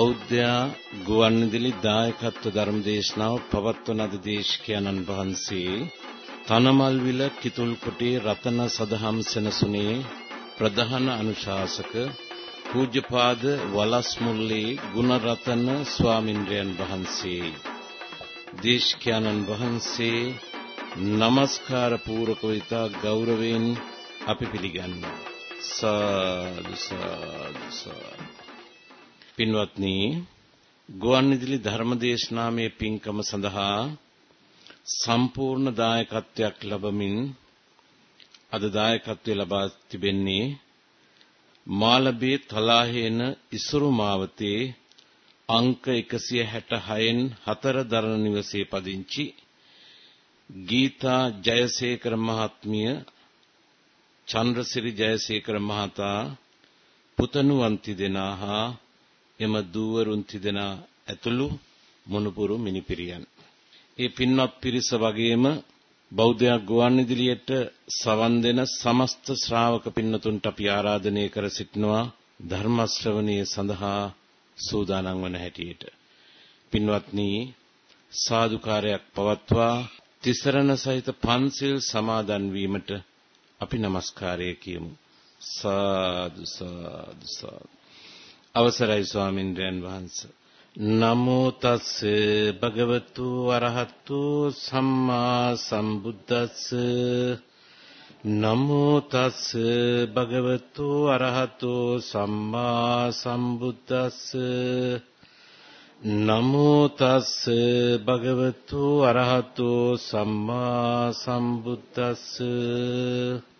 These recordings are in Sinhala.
බෞද්ධ ගුවන්විදුලි දායකත්ව ධර්මදේශනාව පවත්වන අද දේශකයන්න් වහන්සේ තනමල්විල කිතුල්කොටේ රතන සදහම් සෙනසුනේ ප්‍රධාන අනුශාසක පූජ්‍යපාද වලස්මුල්ලේ ගුණරතන ස්වාමින්ද්‍රයන් වහන්සේ දේශකයන්න් වහන්සේ নমස්කාර පූරක විතා ගෞරවයෙන් අපි පිළිගන්නවා. සාදු සාදු. පින්වත්නි ගුවන්විදුලි ධර්මදේශනාමේ පින්කම සඳහා සම්පූර්ණ දායකත්වයක් ලැබමින් අද දායකත්වය ලබා තිබෙන්නේ මාලබේ තලාහේන ඉසුරු මාවතේ අංක 166න් 4 දරණ නිවසේ පදිංචි ගීතා ජයසේකර මහත්මිය චන්ද්‍රසිරි ජයසේකර මහතා පුතණුවන්ති දෙනා හා එම දූවරුන් තිදෙනා ඇතුළු මොනුපුරු මිනිපිරියන්. ඒ පින්වත් පිරිස වගේම බෞද්ධ ගුවන්විදුලියට සවන් දෙන සමස්ත ශ්‍රාවක පින්නතුන්ට අපි ආරාධනය කර සිටිනවා ධර්ම ශ්‍රවණයේ සඳහා සූදානම් වන හැටියට. පින්වත්නි සාදුකාරයක් පවත්වා තිසරණ සහිත පන්සිල් සමාදන් වීමට අපි নমස්කාරය කියමු. සාදු සාදු සාදු අවසරයි ස්වාමින්ද්‍රයන් වහන්සේ. නමෝ තස් භගවතු අරහතු සම්මා සම්බුද්දස්ස. නමෝ තස් භගවතු අරහතු සම්මා සම්බුද්දස්ස. නමෝ තස් භගවතු අරහතු සම්මා සම්බුද්දස්ස.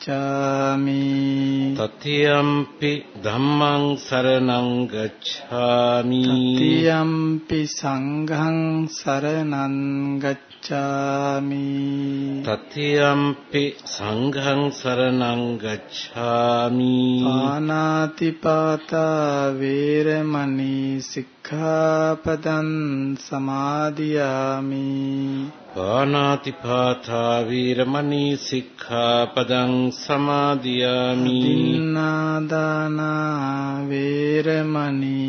ගච්ඡාමි තතියම්පි ධම්මං සරණං ගච්ඡාමි තතියම්පි සංඝං සරණං ගච්ඡාමි තතියම්පි සංඝං සරණං ගච්ඡාමි ආනාති පාතා වේරමණී සික්ඛාපදං සමාදියාමි පානාතිපාතා වීරමණී සික්ඛාපදං සමාදියාමි දින්නාදානා වේරමණී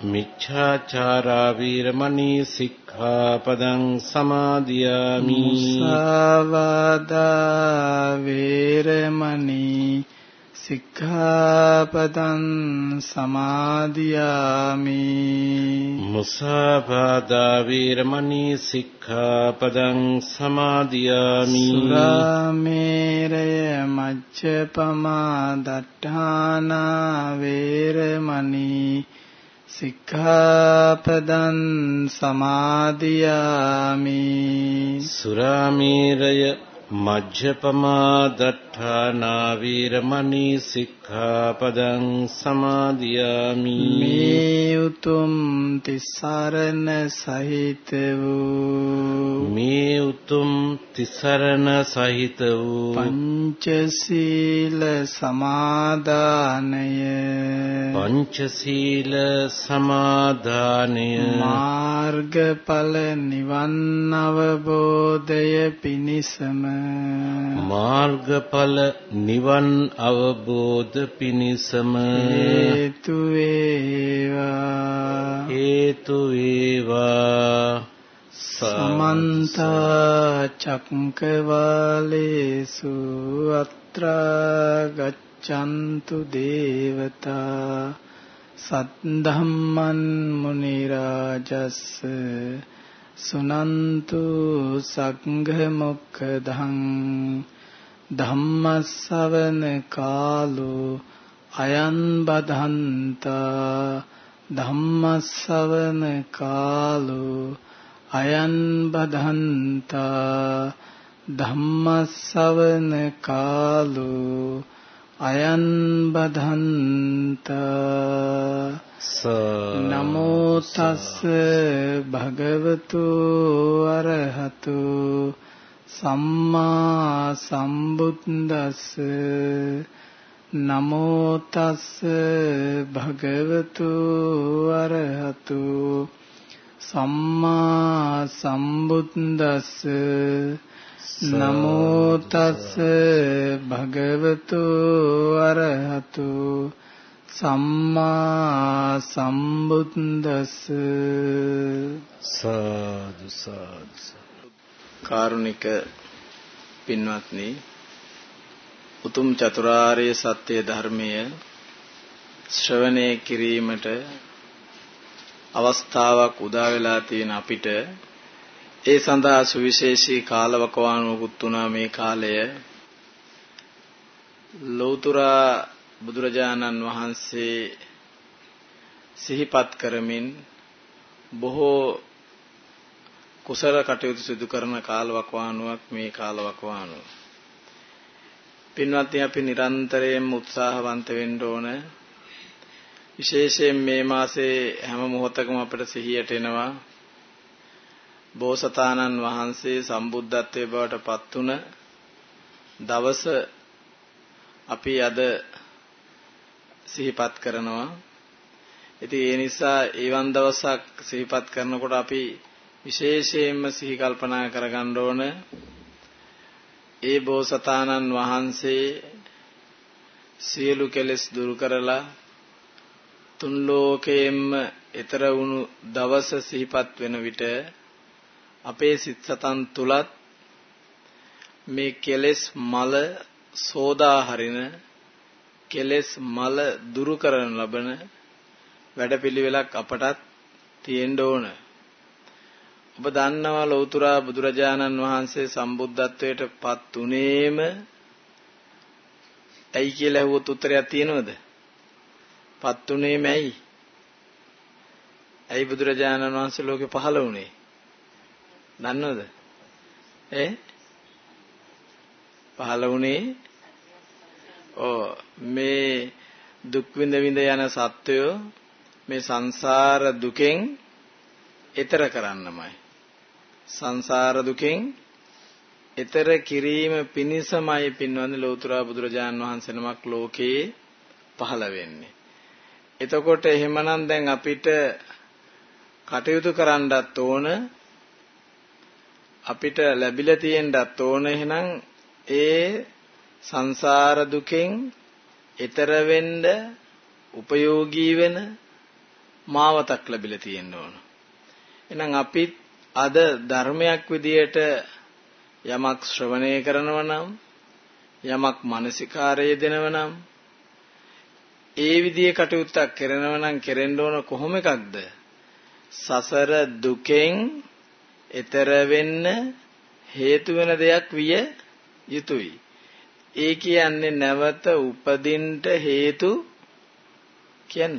මිච්ඡාචාරා වීරමණී සික්ඛාපදං සමාදියාමි මුසාවාදා වේරමණී සික්ඛාපදං සමාදියාමි මුසාවාදා වීරමණී සික්ඛාපදං සමාදියාමි සුරාමේරය මච්ඡපමා දට්ඨානා වේරමණී සික්ඛාපදං සමාදියාමි සුරාමේරය මජ්ජපමා දට්ඨානා වීරමණී සික්ඛාපදං සමාදියාමි. මේ උතුම් තිසරණ සහිත වූ මේ උතුම් තිසරණ සහිත වූ පංචශීල සමාදානය පංචශීල සමාදානය මාර්ගඵල නිවන් අවබෝධය පිණිසම මාර්ගඵල නිවන් අවබෝධ පිණිසම හේතු වේවා. හේතු වේවා. සමන්ත චක්කවාලේසු අත්‍රා ගච්ඡන්තු දේවතා. සද්ධම්මන් මුනි රාජස් සුනන්තු සංඝ මොක්ඛදං ධම්මස්සවන කාලෝ අයන් බදන්තා ධම්මස්සවන කාලෝ අයන් බදන්තා ධම්මස්සවන කාලෝ අයන් බදන්තා නමෝ තස් භගවතු අරහතු සම්මා සම්බුද්දස්ස නමෝ තස් භගවතු අරහතු සම්මා සම්බුද්දස්ස නමෝ තස් භගවතු අරහතු සම්මා සම්බුද්දස්ස සාදු සාදු කාරුණික පින්වත්නි උතුම් චතුරාර්ය සත්‍ය ධර්මය ශ්‍රවණය කිරීමට අවස්ථාවක් උදා වෙලා තියෙන අපිට ඒ සඳහා සුවිශේෂී කාලවකවානුවකුත් වුණා මේ කාලය ලෞතුරා බුදුරජාණන් වහන්සේ සිහිපත් කරමින් බොහෝ කුසල කටයුතු සිදු කරන කාලවකවානුවක් මේ කාලවකවානුව. පින්වත්නි අපි නිරන්තරයෙන්ම උත්සාහවන්ත වෙන්න ඕන. විශේෂයෙන් මේ මාසේ හැම මොහොතකම අපිට සිහියට එනවා බෝසතාණන් වහන්සේ සම්බුද්ධත්වයේ බවට පත් වුණ දවස අපි අද සිහිපත් කරනවා. ඉතින් ඒ නිසා ඒවන් දවසක් සිහිපත් කරනකොට අපි විශේෂයෙන්ම සිහි කල්පනා කරගන්න ඕන ඒ බෝසතාණන් වහන්සේ සියලු කෙලෙස් දුරු කරලා තුන් ලෝකයෙන්ම ඈතර වුණු දවස සිහිපත් වෙන විට අපේ සිත් සතන් තුලත් මේ කෙලෙස් මල සෝදා හරින කෙලෙස් මල දුරු කරන ලබන වැඩපිළිවෙලක් අපටත් තියෙන්න ඕන. ඔබ දන්නවා ලෞතුරා බුදුරජාණන් වහන්සේ සම්බුද්ධත්වයට පත් උනේම ඇයි කියලා ඇහුවොත් උත්තරයක් තියෙනවද? පත් උනේම ඇයි? ඇයි බුදුරජාණන් වහන්සේ ලෝකේ පහළ වුණේ? දන්නවද? ඈ? පහළ වුණේ ඕ මේ දුක් විඳ විඳ යන සත්වයෝ මේ සංසාර දුකෙන් එතර කරන්නමයි සංසාර දුකෙන් එතර කිරීම පිණිසමයි පින්වන්දි ලෞතර බුදුරජාන් වහන්සේ නමක් ලෝකේ පහළ වෙන්නේ. එතකොට එහෙමනම් දැන් අපිට කටයුතු කරන්නත් ඕන අපිට ලැබිලා තියෙන්නත් ඕන එහෙනම් ඒ සංසාර දුකෙන් එතර වෙන්න උපයෝගී වෙන මාවතක් ලැබිලා තියෙන්න ඕන. එහෙනම් අපිත් අද ධර්මයක් විදියට යමක් ශ්‍රවණය කරනවා නම් යමක් මානසිකාරය දෙනවා නම් ඒ විදිහේ කටයුත්තක් කරනවා නම් කෙරෙන්න ඕන කොහොම එකක්ද සසර දුකෙන් එතර වෙන්න හේතු වෙන දෙයක් විය යුතුයි ඒ කියන්නේ නැවත උපදින්න හේතු කියන්න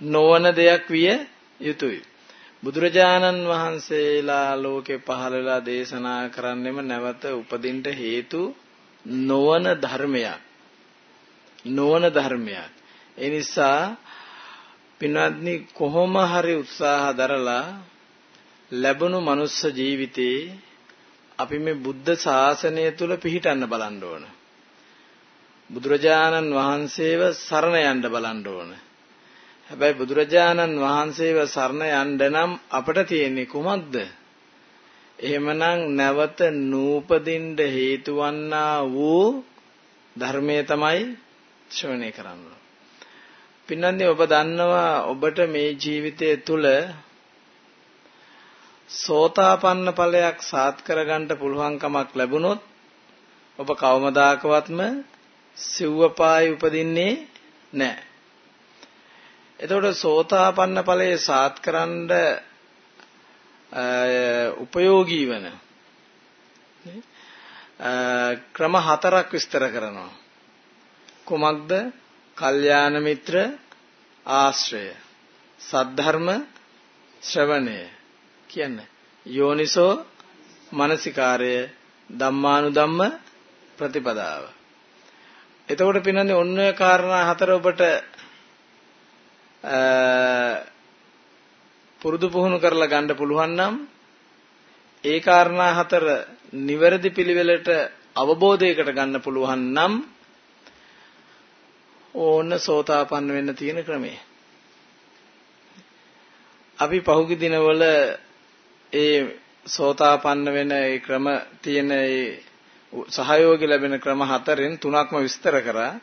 නොවන දෙයක් විය යුතුයි බුදුරජාණන් වහන්සේලා ලෝකේ පහළ වෙලා දේශනා කරන්නෙම නැවත උපදින්න හේතු නොවන ධර්මයක්. නොවන ධර්මයක්. ඒ නිසා පින්වත්නි කොහොම හරි උත්සාහ දරලා ලැබුණු මනුස්ස ජීවිතේ අපි මේ බුද්ධ ශාසනය තුල පිහිටන්න බලන්න ඕන. බුදුරජාණන් වහන්සේව සරණ යන්න බලන්න ඕන. හැබැයි බුදුරජාණන් වහන්සේව සරණ යන්න නම් අපට තියෙන්නේ කුමක්ද? එහෙමනම් නැවත නූපදින්න හේතු වන්නා වූ ධර්මයේ තමයි ශ්‍රවණය කරන්න. පින්නන්දි ඔබ දන්නවා ඔබට මේ ජීවිතය තුළ සෝතාපන්න ඵලයක් සාත් කරගන්න පුළුවන්කමක් ලැබුණොත් ඔබ කවමදාකවත්ම සිව්වපායි උපදින්නේ නැහැ. එතකොට සෝතාපන්න ඵලයේ සාත්කරනද උපයෝගී වෙන ක්‍රම හතරක් විස්තර කරනවා. කුමක්ද? කල්යාණ මිත්‍ර ආශ්‍රය. සද්ධර්ම ශ්‍රවණය කියන්නේ යෝනිසෝ මනසිකාරය ධම්මානුධම්ම ප්‍රතිපදාව. එතකොට පින්නන්නේ ඔන්න ඔය කාරණා හතර ඔබට පුරුදු පුහුණු කරලා ගන්න පුළුවන් නම් ඒ කාරණා හතර නිවැරදි පිළිවෙලට අවබෝධයකට ගන්න පුළුවන් නම් ඕන සෝතාපන්න වෙන්න තියෙන ක්‍රමය. අපි පහුගිය දිනවල ඒ සෝතාපන්න වෙන ඒ ක්‍රම තියෙන ඒ සහයෝගය ලැබෙන ක්‍රම හතරෙන් තුනක්ම විස්තර කරා.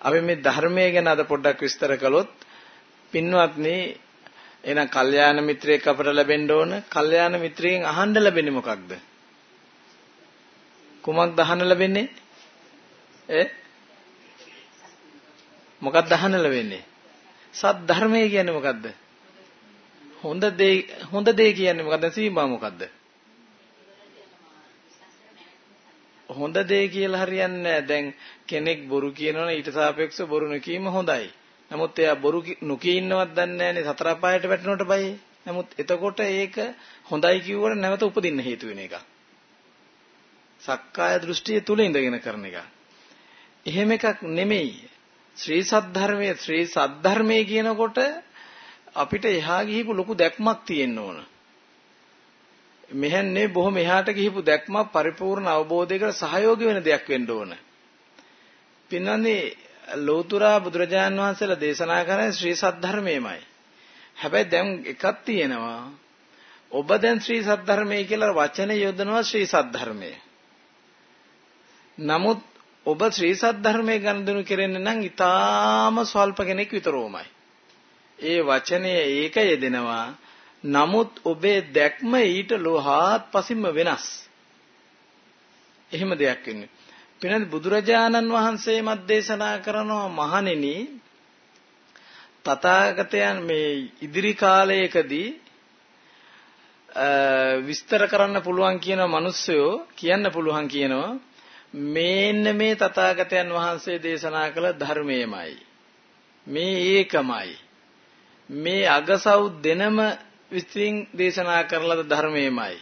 අපි මේ ධර්මයේ ගැන අද පොඩ්ඩක් විස්තර කළොත් පින්වත්නි එහෙනම් කල්යාණ මිත්‍රයෙක් අපට ලැබෙන්න ඕන. කල්යාණ මිත්‍රයෙන් අහන්න ලැබෙන්නේ මොකක්ද? කුමක්ද අහන්න ලැබෙන්නේ? ඈ මොකක්ද අහන්න ලැබෙන්නේ? සත් ධර්මය කියන්නේ මොකද්ද? හොඳ දේ හොඳ දේ කියන්නේ මොකද්ද? සීමා මොකද්ද? හොඳ දේ කියලා හරියන්නේ දැන් කෙනෙක් බොරු කියනවනේ ඊට සාපේක්ෂව බොරු නොකීම හොඳයි. නමුත් එයා බොරු නොකී ඉන්නවත් දන්නේ නැහැනේ සතර අපායට වැටෙනවට බයයි. නමුත් එතකොට ඒක හොඳයි කිව්වට නැවත උපදින්න හේතු වෙන එකක්. සක්කාය දෘෂ්ටිය තුල ඉඳගෙන කරන එක. එහෙම එකක් නෙමෙයි. ශ්‍රී සද්ධර්මයේ ශ්‍රී සද්ධර්මයේ කියනකොට අපිට එහා ගිහිපු ලොකු දැක්මක් තියෙන්න ඕන. මෙහෙන්නේ බොහොම එහාට ගිහිපු දැක්මක් පරිපූර්ණ අවබෝධයකට සහයෝගී වෙන දෙයක් වෙන්න ඕන. පින්නන්නේ ලෝතුරා බුදුරජාන් වහන්සේලා දේශනා කරන ශ්‍රී සද්ධර්මයමයි. හැබැයි දැන් එකක් තියෙනවා. ඔබ දැන් ශ්‍රී සද්ධර්මයේ කියලා වචනේ යොදනවා ශ්‍රී සද්ධර්මයේ. නමුත් ඔබ ශ්‍රී සද්ධර්මයේ ගනුදෙනු කෙරෙන්නේ නම් ඊටාම ස්වල්ප කෙනෙක් විතරෝමයි. ඒ වචනේ ඒක යෙදෙනවා නමුත් ඔබේ දැක්ම ඊට ලෝහාත් පසින්ම වෙනස්. එහෙම දෙයක් වෙන්නේ. පිනද බුදුරජාණන් වහන්සේ මත් දේශනා කරනවා මහණෙනි තථාගතයන් මේ ඉදිරි කාලයකදී විස්තර කරන්න පුළුවන් කියන මිනිස්සයෝ කියන්න පුළුවන් කියනවා මේන්න මේ තථාගතයන් වහන්සේ දේශනා කළ ධර්මයමයි මේ ඒකමයි මේ අගසව් දෙනම විසින් දේශනා කරලද ධර්මයමයි.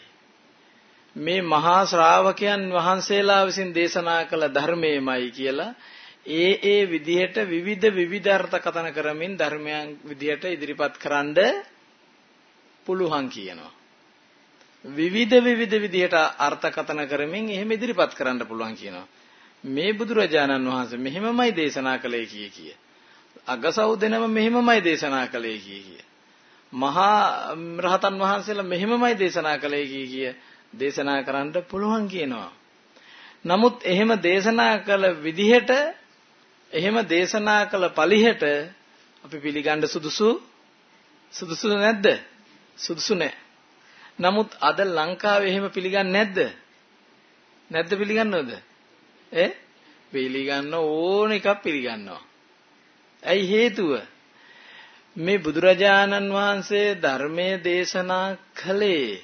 මේ මහා ශ්‍රාවකයන් වහන්සේලා විසින් දේශනා කළ ධර්මයමයි කියලා ඒ ඒ විදිහට විවිධ විවිධ අර්ථකථන කරමින් ධර්මයන් විදිහට ඉදිරිපත් කරන්න පුළුවන් කියනවා. විවිධ විවිධ විදිහට අර්ථකථන කරමින් එහෙම ඉදිරිපත් කරන්න පුළුවන් කියනවා. මේ බුදුරජාණන් වහන්සේ මෙහෙමමයි දේශනා කළේ කිය කිය. අගසව් දෙනම මෙහෙමමයි දේශනා කළේ කිය කිය. මහා රහතන් වහන්සේලා මෙහෙමමයි දේශනා කළේ කිය කිය දේශනා කරන්න පුළුවන් කියනවා. නමුත් එහෙම දේශනා කළ විදිහට එහෙම දේශනා කළ පළිහෙට අපි පිළිගන්න සුදුසු සුදුසු නැද්ද? සුදුසු නැහැ. නමුත් අද ලංකාවේ එහෙම පිළිගන්නේ නැද්ද? නැද්ද පිළිගන්නවද? ඈ පිළිගන්න ඕන එකක් පිළිගන්නවා. ඇයි හේතුව? මේ බුදුරජාණන් වහන්සේ ධර්මයේ දේශනා කළේ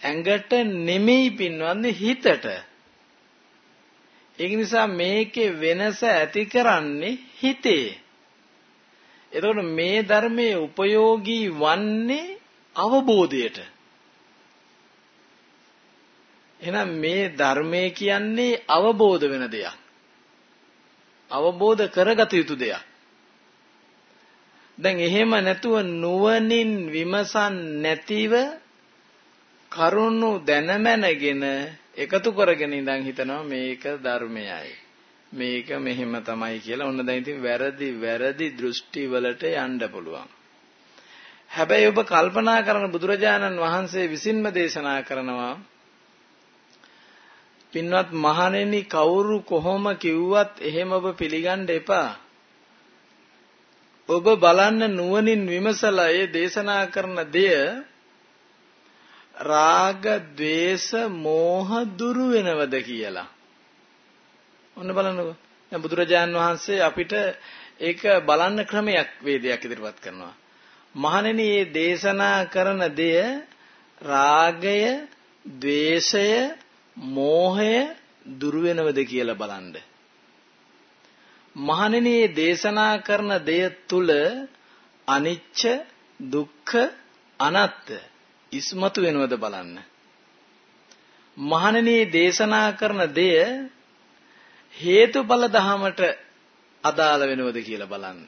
ඇඟට නෙමෙයි පින්වන්නේ හිතට. ඒක නිසා මේකේ වෙනස ඇති කරන්නේ හිතේ. එතකොට මේ ධර්මයේ උපයෝගී වන්නේ අවබෝධයට. එහෙනම් මේ ධර්මයේ කියන්නේ අවබෝධ වෙන දෙයක්. අවබෝධ කරගත යුතු දෙයක්. දැන් එහෙම නැතුව නුවණින් විමසන් නැතිව කරුණු දැනමැනගෙන එකතු කරගෙන ඉඳන් හිතනවා මේක ධර්මයයි. මේක මෙහෙම තමයි කියලා. ඔන්න දැන් ඉතින් වැරදි වැරදි දෘෂ්ටි වලට යන්න පුළුවන්. හැබැයි ඔබ කල්පනා කරන බුදුරජාණන් වහන්සේ විසින්ම දේශනා කරනවා පින්වත් මහණෙනි කවුරු කොහොම කිව්වත් එහෙම ඔබ පිළිගන්න එපා. ඔබ බලන්න නුවණින් විමසලා ඒ දේශනා කරන දෙය රාග, ద్వේස, මෝහ දුරු වෙනවද කියලා. ඔන්න බලන්නකෝ. දැන් බුදුරජාන් වහන්සේ අපිට ඒක බලන්න ක්‍රමයක් වේදයක් ඉදිරිපත් කරනවා. මහණෙනි මේ දේශනා කරන දෙය රාගය, ద్వේෂය, මෝහය දුරු වෙනවද කියලා බලන්න. මහණෙනි මේ දේශනා කරන දෙය තුල අනිච්ච, දුක්ඛ, අනාත්ත ඉස්මතු වෙනවද බලන්න. මහණෙනි දේශනා කරන දෙය හේතුඵල ධහමට අදාළ වෙනවද කියලා බලන්න.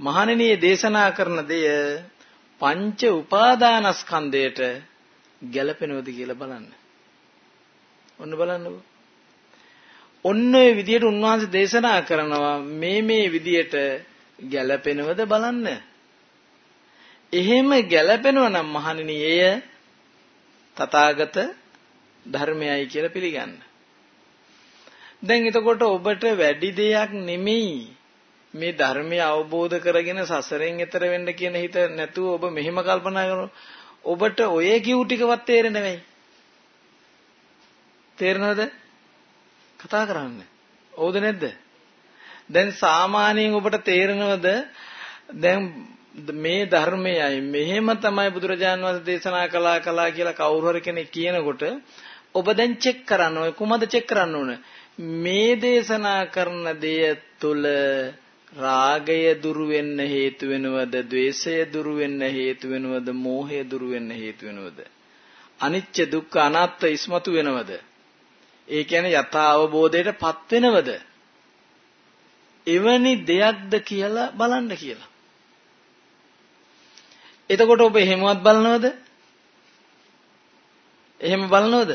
මහණෙනි දේශනා කරන දෙය පංච උපාදානස්කන්ධයට ගැලපෙනවද කියලා බලන්න. ඔන්න බලන්නකෝ. ඔන්න ඔය විදියට උන්වහන්සේ දේශනා කරනවා මේ මේ විදියට ගැලපෙනවද බලන්න. එහෙම ගැලපෙනවා නම් මහණෙනි එය තථාගත ධර්මයයි කියලා පිළිගන්න. දැන් එතකොට ඔබට වැඩි දෙයක් නෙමෙයි මේ ධර්මය අවබෝධ කරගෙන සසරෙන් එතර වෙන්න කියන හිත නැතුව ඔබ මෙහෙම කල්පනා කරනවා ඔබට ඔය කිව් ටිකවත් තේරෙන්නේ නැවෙයි තේරෙනවද කතා කරන්නේ. ඕද නැද්ද? දැන් සාමාන්‍යයෙන් ඔබට තේරෙනවද? දැන් මේ ධර්මයයි මෙහෙම තමයි බුදුරජාන් වහන්සේ දේශනා කළා කළා කියලා කවුරු හරි කෙනෙක් කියනකොට ඔබ දැන් චෙක් කරන්න ඕනේ. කොහමද චෙක් කරන්න ඕනේ? මේ දේශනා කරන දෙය තුල රාගය දුරු වෙන්න හේතු වෙනවද? ద్వේෂය දුරු වෙන්න හේතු වෙනවද? මෝහය දුරු වෙන්න හේතු වෙනවද? අනිච්ච දුක්ඛ අනාත්ත ඉස්මතු වෙනවද? ඒ කියන්නේ යථා අවබෝධයටපත් වෙනවද? එවැනි දෙයක්ද කියලා බලන්න කියලා. එතකොට ඔබ එහෙමවත් බලනවද? එහෙම බලනවද?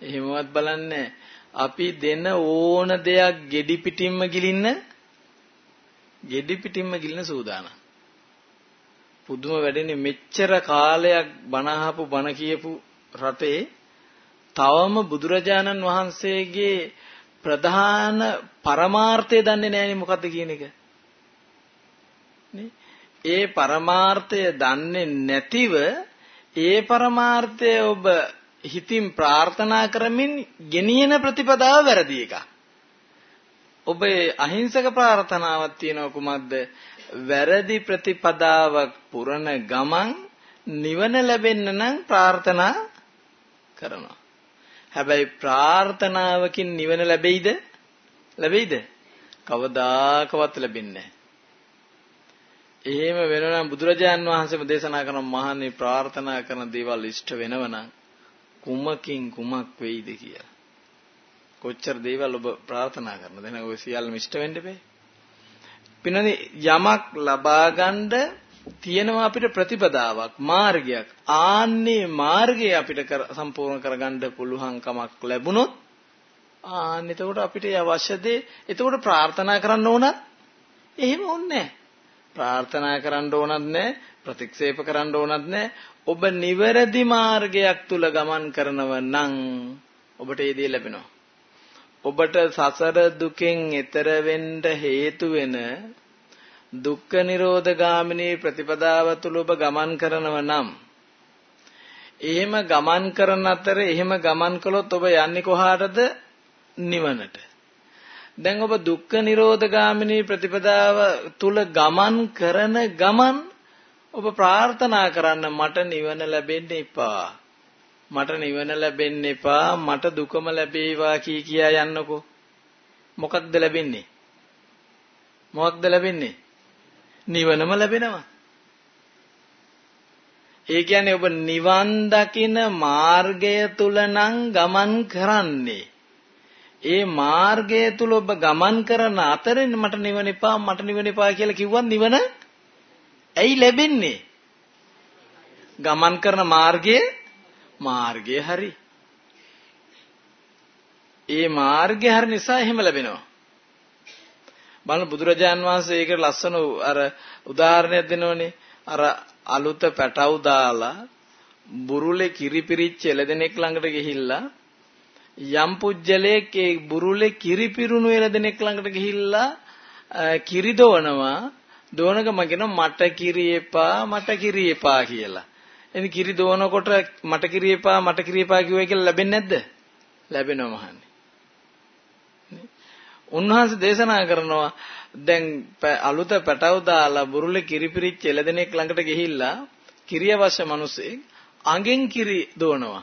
එහෙමවත් බලන්නේ අපි දෙන ඕන දෙයක් gedi පිටින්ම ගිලින්න gedi පිටින්ම ගිලින සූදානම්. පුදුම වැඩෙන්නේ මෙච්චර කාලයක් බණ අහපු බණ කියපු රටේ තවම බුදුරජාණන් වහන්සේගේ ප්‍රධාන පරමාර්ථය දන්නේ නැහෙනි මොකද්ද කියන එක. ඒ පරමාර්ථය දන්නේ නැතිව ඒ පරමාර්ථය ඔබ හිතින් ප්‍රාර්ථනා කරමින් ගෙනියන ප්‍රතිපදාව වැරදි එකක්. ඔබේ අහිංසක ප්‍රාර්ථනාවක් තියෙනව කුමක්ද? වැරදි ප්‍රතිපදාවක් පුරන ගමන් නිවන ලැබෙන්න නම් ප්‍රාර්ථනා කරනවා. හැබැයි ප්‍රාර්ථනාවකින් නිවන ලැබෙයිද? ලැබෙයිද? කවදාකවත් ලැබෙන්නේ එහෙම වෙනවනම් බුදුරජාන් වහන්සේම දේශනා කරන මහන්නේ ප්‍රාර්ථනා කරන දේවල් ඉෂ්ට වෙනවනම් කුමකින් කුමක් වෙයිද කියලා. කොච්චර දේවල් ඔබ ප්‍රාර්ථනා කරනද? එහෙනම් ඔය සියල්ලම ඉෂ්ට වෙන්න බෑ. පින්නනේ යමක් ලබා ගන්න තියෙනවා අපිට ප්‍රතිපදාවක් මාර්ගයක්. ආන්නේ මාර්ගය අපිට සම්පූර්ණ කරගන්න පුළුවන් කමක් ලැබුණොත් ආන්න එතකොට අපිට අවශ්‍ය දේ එතකොට ප්‍රාර්ථනා කරන්න ඕනත් එහෙම ඕනේ ප්‍රාර්ථනා කරන්න ඕනත් නැහැ ප්‍රතික්ෂේප කරන්න ඕනත් නැහැ ඔබ නිවැරදි මාර්ගයක් තුල ගමන් කරනව නම් ඔබට ඒ දේ ලැබෙනවා. ඔබට සසර දුකෙන් එතර වෙන්න හේතු වෙන දුක්ඛ නිරෝධ ගාමිනී ප්‍රතිපදාව තුල ඔබ ගමන් කරනව නම් එහෙම ගමන් කරන අතර එහෙම ගමන් කළොත් ඔබ යන්නේ කොහාටද නිවනට දැන් ඔබ දුක්ඛ නිරෝධ ගාමිනී ප්‍රතිපදාව තුල ගමන් කරන ගමන් ඔබ ප්‍රාර්ථනා කරන්න මට නිවන ලැබෙන්න එපා. මට නිවන ලැබෙන්න එපා. මට දුකම ලැබේවා කී කියා යන්නකෝ. මොකක්ද ලැබෙන්නේ? මොකක්ද ලැබෙන්නේ? නිවනම ලැබෙනවා. ඒ කියන්නේ ඔබ නිවන් දකින මාර්ගය තුල නම් ගමන් කරන්නේ. ඒ මාර්ගය තුල ඔබ ගමන් කරන අතරින් මට නිවන එපා මට නිවන එපා කියලා කිව්වත් නිවන ඇයි ලැබෙන්නේ? ගමන් කරන මාර්ගයේ මාර්ගය හරි. ඒ මාර්ගය හරි නිසා එහෙම ලැබෙනවා. බලන්න බුදුරජාන් වහන්සේ ඒකට ලස්සන අර උදාහරණයක් දෙනවනේ. අර අලුත පැටව් දාලා බුරුලේ කිරිපිරිච්ච එළදෙනෙක් ළඟට ගිහිල්ලා යම් පුජ්‍යලයක ඒ බුරුලේ කිරිපිරුණු එළදෙනෙක් ළඟට ගිහිල්ලා කිරි දෝනවා දෝනකම කියන මට කිරි එපා මට කිරි එපා කියලා. එනි කිරි දෝනකොට මට කිරි එපා මට කිරි එපා කිව්වයි කියලා ලැබෙන්නේ නැද්ද? ලැබෙනවා මහන්නේ. උන්වහන්සේ දේශනා කරනවා දැන් අලුත පැටව දාලා බුරුලේ කිරිපිරිච්ච එළදෙනෙක් ළඟට ගිහිල්ලා කිරිය අවශ්‍ය මිනිස්සෙක් අඟෙන් කිරි දෝනවා.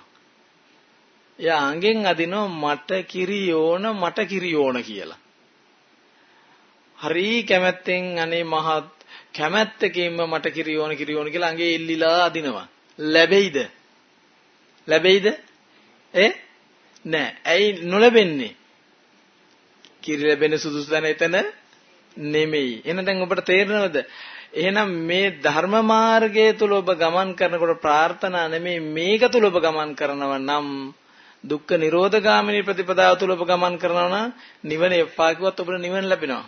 එයා අඟෙන් අදිනවා මට කිරි ඕන මට කිරි ඕන කියලා. හරි කැමැත්තෙන් අනේ මහත් කැමැත්තකින්ම මට කිරි ඕන කිරි ඕන කියලා අඟේ ඉල්ලිලා අදිනවා. ලැබෙයිද? ලැබෙයිද? ඒ නෑ. ඇයි නොලැබෙන්නේ? කිරි ලැබෙන සුදුසු තැන එතන නෙමෙයි. එහෙනම් දැන් ඔබට තේරෙනවද? එහෙනම් මේ ධර්ම මාර්ගය තුල ඔබ ගමන් කරනකොට ප්‍රාර්ථනා නෙමෙයි මේක තුල ඔබ ගමන් කරනව නම් දුක්ඛ නිරෝධගාමිනී ප්‍රතිපදාව තුල ඔබ ගමන් කරනවා නම් නිවන එපා කිව්වත් ඔබට නිවන ලැබෙනවා.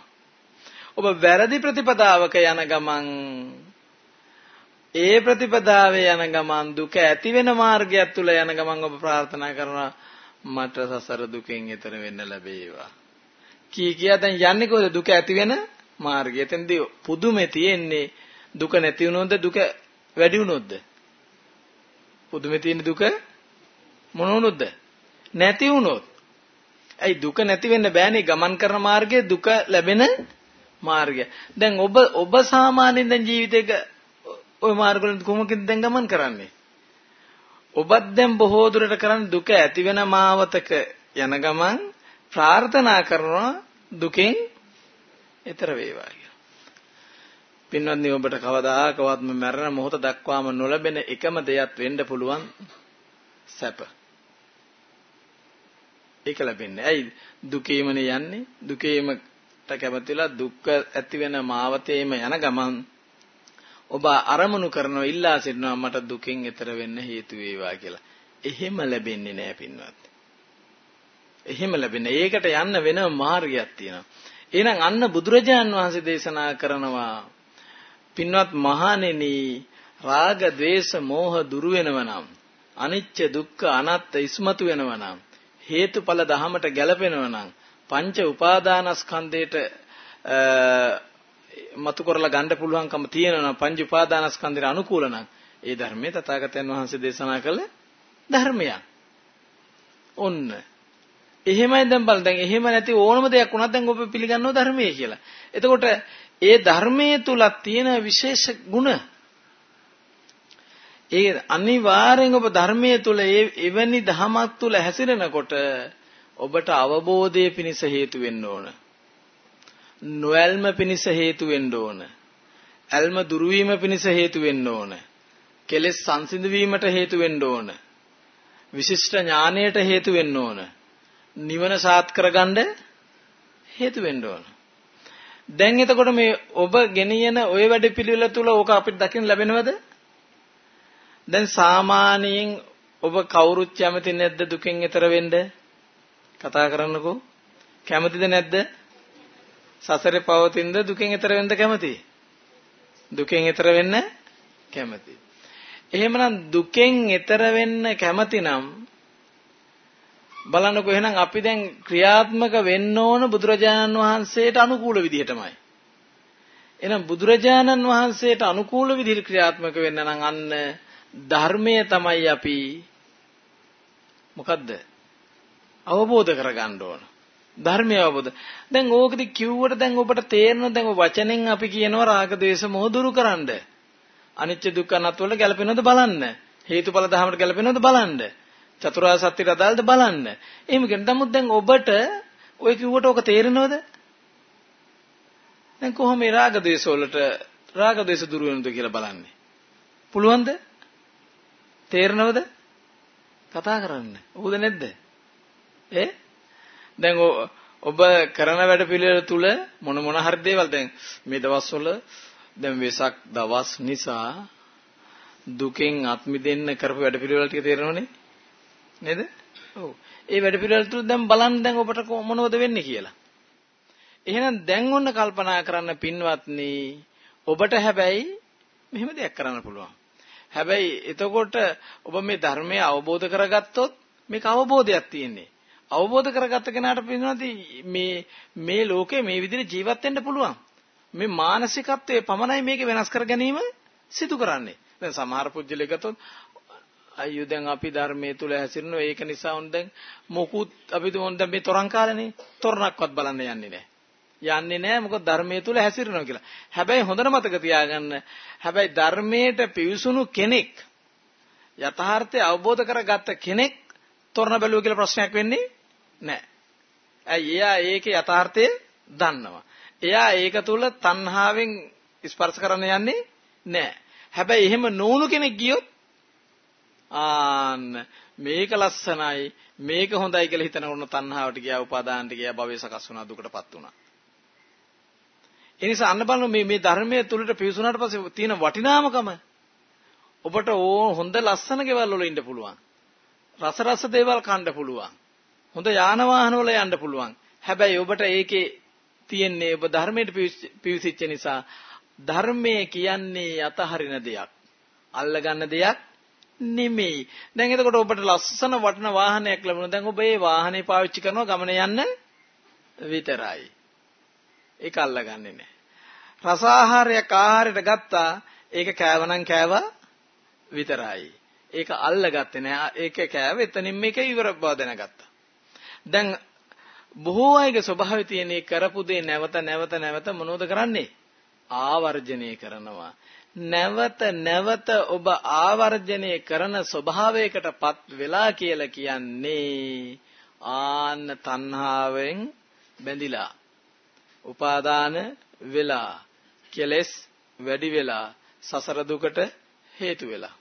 ඔබ වැරදි ප්‍රතිපදාවක යන ගමන් ඒ ප්‍රතිපදාවේ යන ගමන් දුක ඇති වෙන මාර්ගයක් තුල යන ගමන් ඔබ ප්‍රාර්ථනා කරනවා මට සසර දුකෙන් එතර වෙන්න ලැබේවා. කී කියා දැන් යන්නේ කොහෙද දුක ඇති වෙන මාර්ගය. එතෙන්දී පුදුමේ තියෙන්නේ දුක නැති වුණොත්ද දුක වැඩි වුණොත්ද? පුදුමේ තියෙන දුක මොන වුණොත්ද? නැති වුණොත්. ඇයි දුක නැති වෙන්න බෑනේ ගමන් කරන මාර්ගයේ දුක ලැබෙන මාර්ගය. දැන් ඔබ ඔබ සාමාන්‍යයෙන් දැන් ජීවිතේක ওই මාර්ගවලින් කොහොමද දැන් ගමන් කරන්නේ? ඔබත් දැන් බොහෝ දුරට කරන්නේ දුක ඇති වෙන මාවතක යන ගමන් ප්‍රාර්ථනා කරනවා දුකෙන් එතර වේවා කියලා. පින්වත්නි ඔබට කවදාකවත්ම මරණ මොහොත දක්වාම නොලැබෙන එකම දෙයක් වෙන්න පුළුවන් සැප. ඒක ලැබෙන්නේ. ඇයි දුකේමනේ යන්නේ? දුකේමට කැමතිලා දුක්ඛ ඇති වෙන මාවතේම යන ගමන් ඔබ අරමුණු කරනවා ඉල්ලා සිටිනවා මට දුකෙන් එතර වෙන්න හේතු වේවා කියලා. එහෙම ලැබෙන්නේ නෑ පින්වත්. එහෙම ලැබෙන්නේ. ඒකට යන්න වෙන මාර්ගයක් තියෙනවා. එහෙනම් අන්න බුදුරජාන් වහන්සේ දේශනා කරනවා පින්වත් මහණෙනි රාග, ద్వේෂ, මෝහ දුරු වෙනව නම් අනිච්ච, දුක්ඛ, අනාත්ත ඉස්මතු වෙනව නම් හේතුඵල ධහමට ගැලපෙනව නම් පංච උපාදානස්කන්ධයට මතු කරලා ගන්න පුළුවන්කම තියෙනවා පංච උපාදානස්කන්ධයට අනුකූල නම් ඒ ධර්මයේ තථාගතයන් වහන්සේ දේශනා කළ ධර්මයක්. ඔන්න එහෙමයි දැන් බලන්න දැන් එහෙම නැති ඕනම දෙයක් වුණත් දැන් ඔබ පිළිගන්නව ධර්මයේ කියලා. එතකොට ඒ ධර්මයේ තුලක් තියෙන විශේෂ ගුණ ඒ අනිවාර්යෙන් ඔබ ධර්මයේ තුල ඒ එවැනි ධමයක් තුල හැසිරෙනකොට ඔබට අවබෝධය පිණිස හේතු වෙන්න ඕන. නොඇල්ම පිණිස හේතු වෙන්න ඕන. ඇල්ම දුරු වීම පිණිස හේතු වෙන්න ඕන. කෙලෙස් සංසිඳ වීමට හේතු වෙන්න ඕන. විශිෂ්ට ඥානයට හේතු වෙන්න ඕන. නිවන සාත් කරගන්න හේතු වෙන්න ඕන. දැන් එතකොට මේ ඔබ ගෙනියන ওই වැඩ පිළිවෙල තුල ඕක අපිට දකින්න ලැබෙනවද? දැන් සාමාන්‍යයෙන් ඔබ කවුරුත් කැමති නැද්ද දුකෙන් එතර වෙන්න? කතා කරන්නකෝ. කැමතිද නැද්ද? සසරේ පවතිනද දුකෙන් එතර වෙන්න කැමති? දුකෙන් එතර වෙන්න කැමති. එහෙමනම් දුකෙන් එතර වෙන්න කැමති නම් බලන්නකෝ එහෙනම් අපි දැන් ක්‍රියාත්මක වෙන්න ඕන බුදුරජාණන් වහන්සේට අනුකූල විදිහටමයි. එහෙනම් බුදුරජාණන් වහන්සේට අනුකූල විදිහට ක්‍රියාත්මක වෙන්න නම් අන්න ධර්මය තමයි අපි මොකද්ද? අවබෝධ කරගන්න ඕන. ධර්මය අවබෝධ. දැන් ඕකදී කිව්වට දැන් ඔබට තේරෙනවද දැන් වචනෙන් අපි කියනවා රාග ద్వේෂ මොහ දුරු කරන්න. අනිත්‍ය දුක්ඛ අනාත්ම වල ගැලපෙනවද බලන්න. හේතුඵල ධර්මයට ගැලපෙනවද බලන්න. චතුරාර්ය සත්‍යයට අදාළද බලන්න. එහෙම කියන නමුත් දැන් ඔබට ඔය කිව්වට ඔක තේරෙනවද? දැන් කොහොම මේ රාග දේශ වලට රාග දේශ දුරු වෙනවද කියලා බලන්නේ. පුළුවන්ද? තේරෙනවද? කතා කරන්න. ඔහුද නැද්ද? ඈ? දැන් ඔබ කරන වැඩ පිළිවෙල තුල මොන මොන හරි දේවල් දැන් මේ දවස්වල දැන් වෙසක් දවස් නිසා දුකෙන් අත් මිදෙන්න කරපු වැඩ පිළිවෙල ටික තේරෙනවනේ නේද? ඔව්. ඒ වැඩ පිළිවෙල තුල දැන් බලන්න දැන් ඔබට මොනවද වෙන්නේ කියලා. එහෙනම් දැන් ඔන්න කල්පනා කරන්න පින්වත්නි ඔබට හැබැයි මෙහෙම දෙයක් කරන්න පුළුවන්. හැබැයි එතකොට ඔබ මේ ධර්මය අවබෝධ කරගත්තොත් මේක අවබෝධයක් තියෙන්නේ. අවබෝධ කරගත්ත කෙනාට පින්නදී මේ මේ ලෝකේ මේ විදිහට ජීවත් වෙන්න පුළුවන්. මේ මානසිකත්වයේ පමණයි මේක වෙනස් කර ගැනීම සිදු කරන්නේ. දැන් සමහර පුජ්‍යලෙ ගත්තොත් අයියෝ දැන් අපි ධර්මයේ තුල හැසිරෙනවා ඒක නිසා උන් දැන් මොකුත් අපි දුන් දැන් මේ තරං කාලනේ තොරණක්වත් බලන්න යන්නේ නැහැ. යන්නේ නැහැ මොකද ධර්මයේ තුල හැසිරෙනවා කියලා. හැබැයි හොඳට මතක තියාගන්න හැබැයි ධර්මයට පිවිසුණු කෙනෙක් යථාර්ථය අවබෝධ කරගත්ත කෙනෙක් තොරණ බැලුව කියලා ප්‍රශ්නයක් වෙන්නේ නැහැ. ඇයි එයා ඒකේ යථාර්ථය දන්නවා. එයා ඒක තුල තණ්හාවෙන් ස්පර්ශ කරන්න යන්නේ නැහැ. හැබැයි එහෙම නොවුණු කෙනෙක් ගියොත් ආන්න මේක ලස්සනයි මේක හොඳයි කියලා හිතන උන තණ්හාවට ගියා උපාදානට ගියා භවය සකස් වුණා දුකටපත් වුණා. ඒ නිසා අන්න බලන්න මේ මේ ධර්මයේ තුලට පිවිසුනාට පස්සේ තියෙන වටිනාමකම ඔබට ඕ හොඳ ලස්සන ගෙවල් වල ඉන්න පුළුවන්. රස රස දේවල් කන්න පුළුවන්. හොඳ යාන වාහන වල යන්න පුළුවන්. හැබැයි ඔබට ඒකේ තියෙන්නේ ඔබ ධර්මයට පිවිසිච්ච නිසා ධර්මයේ කියන්නේ යතහරින දෙයක්. අල්ලගන්න දෙයක් නෙමෙයි. දැන් එතකොට ඔබට ලස්සන වටින වාහනයක් ලැබුණා. දැන් ඔබ ඒ වාහනේ පාවිච්චි කරනවා ගමන යන්න විතරයි. ඒක අල්ලගන්නේ නැහැ. රසාහාරයක් ආහාරයට ගත්තා ඒක කෑවනම් කෑවා විතරයි. ඒක අල්ලගත්තේ නෑ. ඒක කෑව එතනින් මේක ඉවර බව දැනගත්තා. දැන් බොහෝ අයගේ ස්වභාවය තියෙන කරපු දේ නැවත නැවත නැවත මොනවද කරන්නේ? ආවර්ජනය කරනවා. නැවත නැවත ඔබ ආවර්ජනය කරන ස්වභාවයකටපත් වෙලා කියලා කියන්නේ ආන්න තණ්හාවෙන් බැඳිලා උපාදාන වෙලා කෙලස් වැඩි වෙලා සසර දුකට හේතු වෙලා.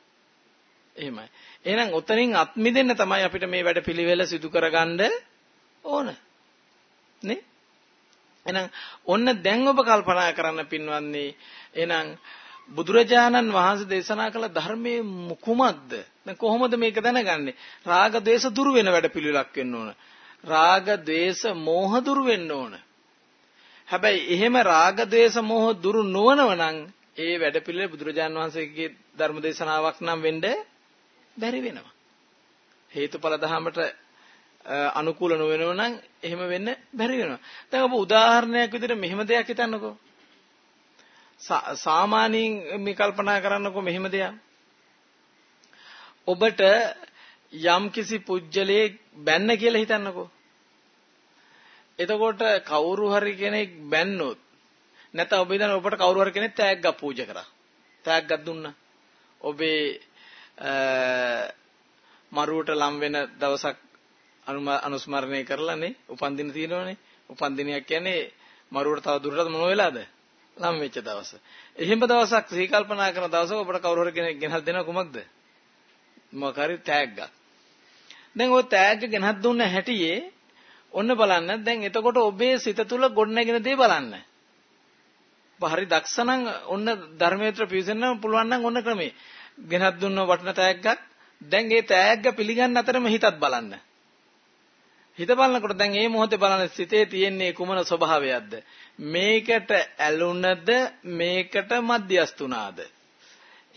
එහෙමයි. එහෙනම් උතනින් අත් මිදෙන්න තමයි අපිට මේ වැඩ පිළිවෙල සිදු කරගන්න ඕන. නේ? එහෙනම් ඔන්න දැන් ඔබ කල්පනා කරන්න පින්වත්නි එහෙනම් බුදුරජාණන් වහන්සේ දේශනා කළ ධර්මයේ කුමක්ද? දැන් කොහොමද මේක දැනගන්නේ? රාග දේශ දුරු වෙන වැඩ පිළිවෙලක් වෙන්න ඕන. රාග දේශ මෝහ දුරු වෙන්න ඕන. හැබැයි එහෙම රාග දේශ මෝහ දුරු නොවනව නම් ඒ වැඩ පිළිවෙල බුදුරජාණන් වහන්සේගේ ධර්ම දේශනාවක් නම් වෙන්න බැරි වෙනවා. හේතුඵල ධහමට අනුකූල නොවෙනව නම් එහෙම වෙන්න බැරි වෙනවා. දැන් ඔබ උදාහරණයක් විදිහට මෙහෙම දෙයක් හිතන්නකෝ. සාමාන්‍යයෙන් මේ කල්පනා කරන්නකෝ මෙහෙම දෙයක්. ඔබට යම් කිසි පුජ්‍යලයේ බැන්න කියලා හිතන්නකෝ. එතකොට කවුරු හරි කෙනෙක් බැන්නොත් නැත්නම් ඔබ ඉතින් ඔබට කවුරු හරි කෙනෙක් තෑග්ගක් පූජා කරා. තෑග්ගක් දුන්නා. ඔබේ මරුවට ලම් වෙන දවසක් අනුස්මරණය කරලානේ උපන්දින තියෙනවනේ. උපන්දිනයක් කියන්නේ මරුවට තව දුරටත් මොන වෙලාද? ලම් වෙච්ච දවස. එහෙම දවසක් සිහි කල්පනා කරන දවසක ඔබට කවුරු හරි කෙනෙක් ගෙනහල් දෙනවා කුමක්ද? මොකක් හරි තෑග්ගක්. දැන් ওই තෑග්ග ගෙනහත් දුන්න හැටියේ ඔන්න බලන්න දැන් එතකොට ඔබේ සිත තුළ ගොඩනැගෙන දේ බලන්න. හරි දක්ෂණං ඔන්න ධර්මයේතර පිවිසෙන්න පුළුවන් නම් ඔන්න ක්‍රමේ. ගෙනත් දුන්න වටින තෑග්ගක් දැන් ඒ තෑග්ග පිළිගන්න අතරම හිතත් බලන්න. හිත බලනකොට දැන් මේ මොහොතේ බලන සිතේ තියෙන්නේ කුමන ස්වභාවයක්ද? මේකට ඇලුනද මේකට මධ්‍යස්තුනාද?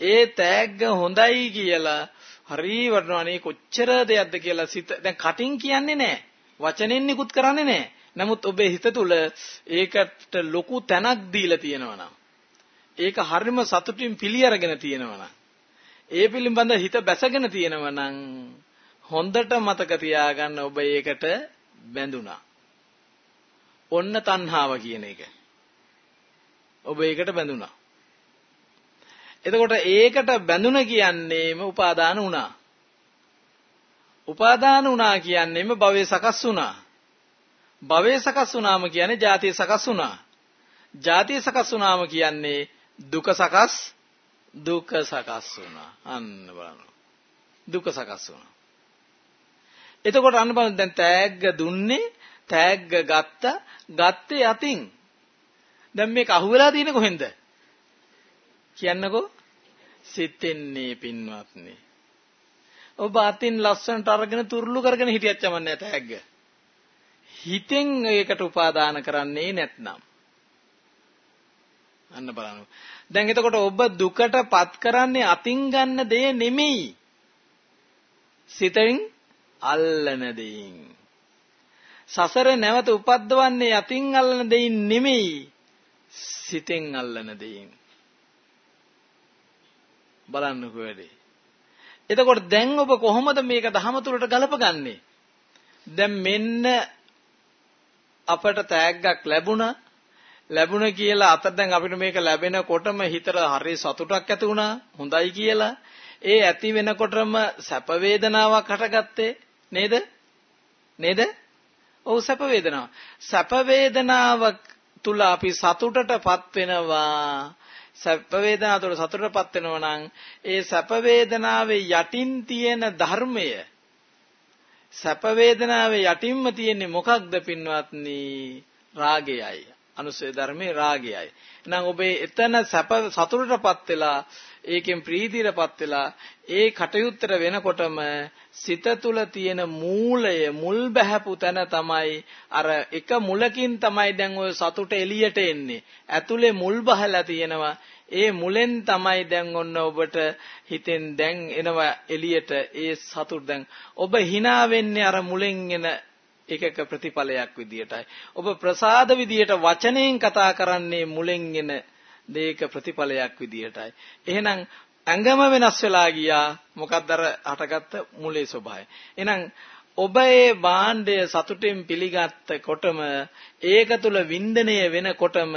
ඒ තෑග්ග හොඳයි කියලා හරි වටනවනේ කොච්චර දෙයක්ද කියලා සිත දැන් කටින් කියන්නේ නැහැ. වචනෙන් නිකුත් කරන්නේ නැහැ. නමුත් ඔබේ හිත තුළ ඒකට ලොකු තැනක් දීලා තියෙනවා නම් ඒක හරිම සතුටින් පිළි අරගෙන තියෙනවා නම් ඒ පිළිබඳ හිත බැසගෙන තියෙනවා නම් හොඳට මතක තියාගන්න ඔබ ඒකට බැඳුනා. ඔන්න තණ්හාව කියන එක. ඔබ ඒකට බැඳුනා. එතකොට ඒකට බැඳුන කියන්නේම උපාදාන වුණා. උපාදාන වුණා කියන්නේම භවයේ සකස් වුණා. භවයේ සකස් වුණාම කියන්නේ ජාතිය සකස් වුණා. ජාතිය සකස් වුණාම කියන්නේ දුක සකස් දුක සකස් වුණා. අන්න බලන්න. දුක සකස් වුණා. එතකොට අන්න බලන්න දැන් තෑග්ග දුන්නේ තෑග්ග ගත්ත ගත්තේ යතින්. දැන් මේක අහුවෙලා තියෙන්නේ කොහෙන්ද? කියන්නකෝ සිතෙන්නේ පින්වත්නි. ඔබ අතින් ලස්සනට අරගෙන තුරුළු කරගෙන හිටියත් යමන්නේ නැහැ තෑග්ග. හිතෙන් ඒකට උපාදාන කරන්නේ නැත්නම්. අන්න බලන්න. දැන් එතකොට ඔබ දුකටපත් කරන්නේ අතින් ගන්න දේ නෙමෙයි. සිතෙන් අල්ලන දෙයින්. සසර නැවත උපද්දවන්නේ අතින් අල්ලන දෙයින් නෙමෙයි. සිතෙන් අල්ලන දෙයින්. බලන්නකෝ වැඩේ. එතකොට දැන් ඔබ කොහොමද මේක දහම තුලට ගලපගන්නේ? දැන් මෙන්න අපට තෑග්ගක් ලැබුණා. ලැබුණ කියලා අත දැන් අපිට මේක ලැබෙනකොටම හිතට හරි සතුටක් ඇති වුණා. හොඳයි කියලා. ඒ ඇති වෙනකොටම සැප වේදනාවක් හටගත්තේ නේද? නේද? ඔව් සැප වේදනාව. සැප වේදනාවක් තුල අපි සතුටටපත් වෙනවා. සැප වේදනාව තුළ සතුටටපත් වෙනවා නම් ඒ සැප වේදනාවේ යටින් තියෙන ධර්මය සැප වේදනාවේ යටින්ම තියෙන්නේ මොකක්ද පින්වත්නි රාගයයි අනුසය ධර්මයේ රාගයයි එහෙනම් ඔබේ එතන සැප සතුටටපත් වෙලා ඒකෙන් ප්‍රීතියටපත් වෙලා ඒ කටයුත්තට වෙනකොටම සිත තුල තියෙන මූලය මුල් බහැපු තැන තමයි අර එක මුලකින් තමයි දැන් ඔය සතුට එළියට එන්නේ. ඇතුලේ මුල් බහලා තියෙනවා. ඒ මුලෙන් තමයි දැන් ඔන්න ඔබට හිතෙන් දැන් එනවා එළියට ඒ සතුට දැන් ඔබ hina වෙන්නේ අර මුලෙන් එන එකක ප්‍රතිඵලයක් විදියටයි. ඔබ ප්‍රසාද විදියට වචනයෙන් කතා කරන්නේ මුලෙන් එන දෙයක ප්‍රතිඵලයක් විදියටයි. එහෙනම් ඇඟම වෙනස් වෙලා ගියා මොකක්ද අර හටගත්ත මුලේ ස්වභාවය. එහෙනම් ඔබ ඒ භාණ්ඩය සතුටින් පිළිගත්ත කොටම ඒක තුල වින්දනය වෙනකොටම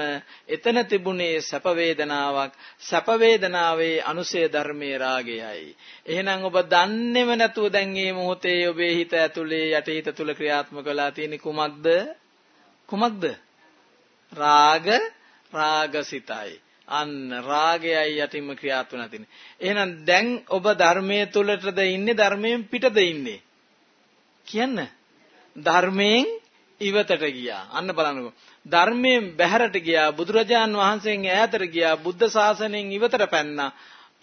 එතන තිබුණේ සැප වේදනාවක්. සැප වේදනාවේ අනුසය ධර්මයේ රාගයයි. එහෙනම් ඔබ දන්නේම නැතුව දැන් මේ මොහොතේ ඔබේ හිත ඇතුලේ යටිහිත තුල ක්‍රියාත්මක වෙලා තියෙන කුමක්ද? කුමක්ද? රාග රාගසිතයි. අන්න රාගයයි යටින්ම ක්‍රියාත්මක නැතිනේ එහෙනම් දැන් ඔබ ධර්මයේ තුලටද ඉන්නේ? ධර්මයෙන් පිටද ඉන්නේ? කියන්න ධර්මයෙන් ඉවතට ගියා. අන්න බලන්නකෝ. ධර්මයෙන් බැහැරට ගියා. බුදුරජාන් වහන්සේගෙන් ඈතට ගියා. බුද්ධ ශාසනයෙන් ඉවතට පැන්නා.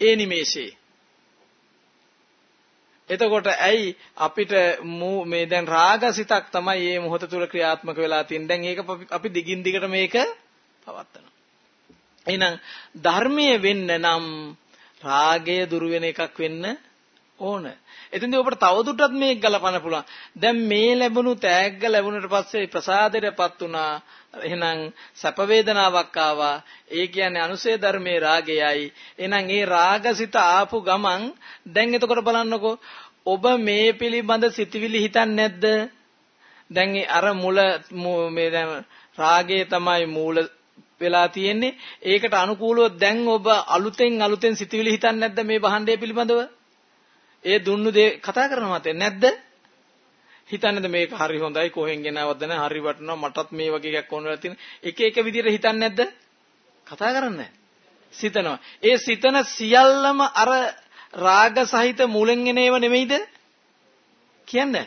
ඒ නිමේෂේ. එතකොට ඇයි අපිට මේ දැන් රාගසිතක් තමයි මේ මොහොත තුල ක්‍රියාත්මක වෙලා තියෙන්නේ. දැන් ඒක අපි දිගින් දිගට මේක පවත්නවා. එහෙනම් ධර්මයේ වෙන්න නම් රාගය දුරු වෙන එකක් වෙන්න ඕන. එතෙන්දී ඔබට තවදුරටත් මේක ගලපන්න පුළුවන්. දැන් මේ ලැබුණු තෑග්ග ලැබුණට පස්සේ ප්‍රසාදයටපත් වුණා. එහෙනම් සැප වේදනාවක් ආවා. ඒ කියන්නේ අනුසය ධර්මයේ රාගයයි. එහෙනම් ඒ රාගසිත ආපු ගමන් දැන් එතකොට බලන්නකෝ ඔබ මේ පිළිබඳ සිතවිලි හිතන්නේ නැද්ද? දැන් අර මුල මේ දැන් රාගය තමයි මූල වෙලා තියෙන්නේ. ඒකට අනුකූලව දැන් ඔබ අලුතෙන් අලුතෙන් සිතවිලි හිතන්නේ නැද්ද මේ භාණ්ඩය පිළිබඳව? ඒ දුන්නු දේ කතා කරනවද නැද්ද? හිතන්නේද මේක හරි හොඳයි කොහෙන් ගෙනවද නැ හරි වටනවා මටත් මේ වගේ එකක් ඕන වෙලා තියෙන එක එක විදිහට හිතන්නේ නැද්ද? කතා කරන්නේ සිතනවා. ඒ සිතන සියල්ලම අර රාග සහිත මුලෙන් එන ඒවා නෙමෙයිද? කියන්නේ.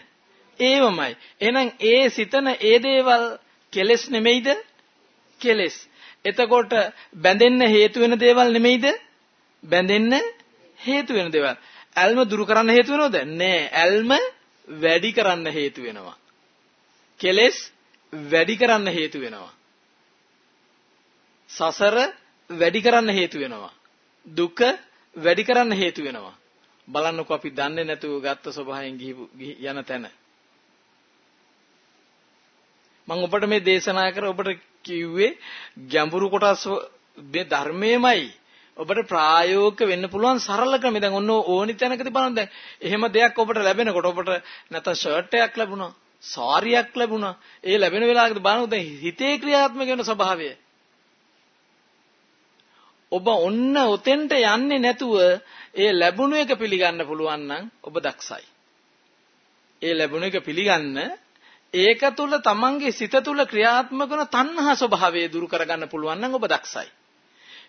ඒවමයි. එහෙනම් ඒ සිතන ඒ දේවල් කෙලස් නෙමෙයිද? කෙලස්. එතකොට බැඳෙන්න හේතු වෙන දේවල් නෙමෙයිද? බැඳෙන්න හේතු වෙන දේවල්. ඇල්ම දුරු කරන්න හේතු වෙනවද? නෑ. ඇල්ම වැඩි කරන්න හේතු වෙනවා. කෙලෙස් වැඩි කරන්න හේතු වෙනවා. සසර වැඩි කරන්න හේතු වෙනවා. දුක වැඩි කරන්න හේතු වෙනවා. බලන්නකෝ අපි දන්නේ නැතුව ගත්ත ස්වභාවයෙන් යන තැන. මම ඔබට මේ දේශනා කර ඔබට කිව්වේ ගැඹුරු කොටස් මේ ධර්මයේමයි ඔබට ප්‍රායෝගික වෙන්න පුළුවන් සරල ක්‍රම. දැන් ඔන්න ඕනි තැනකදී බලන්න දැන් එහෙම දෙයක් ඔබට ලැබෙනකොට ඔබට නැත්නම් ෂර්ට් එකක් ලැබුණා, සාරියක් ලැබුණා. ඒ ලැබෙන වෙලාවකදී බලන්න දැන් හිතේ ක්‍රියාත්මක වෙන ස්වභාවය. ඔබ ඔන්න ඔතෙන්ට යන්නේ නැතුව ඒ ලැබුණු එක පිළිගන්න පුළුවන් නම් ඔබ දක්ෂයි. ඒ ලැබුණු එක පිළිගන්න ඒක තුල තමන්ගේ සිත තුල ක්‍රියාත්මක වන තණ්හා ස්වභාවය දුරු කරගන්න පුළුවන් නම් ඔබ දක්ෂයි.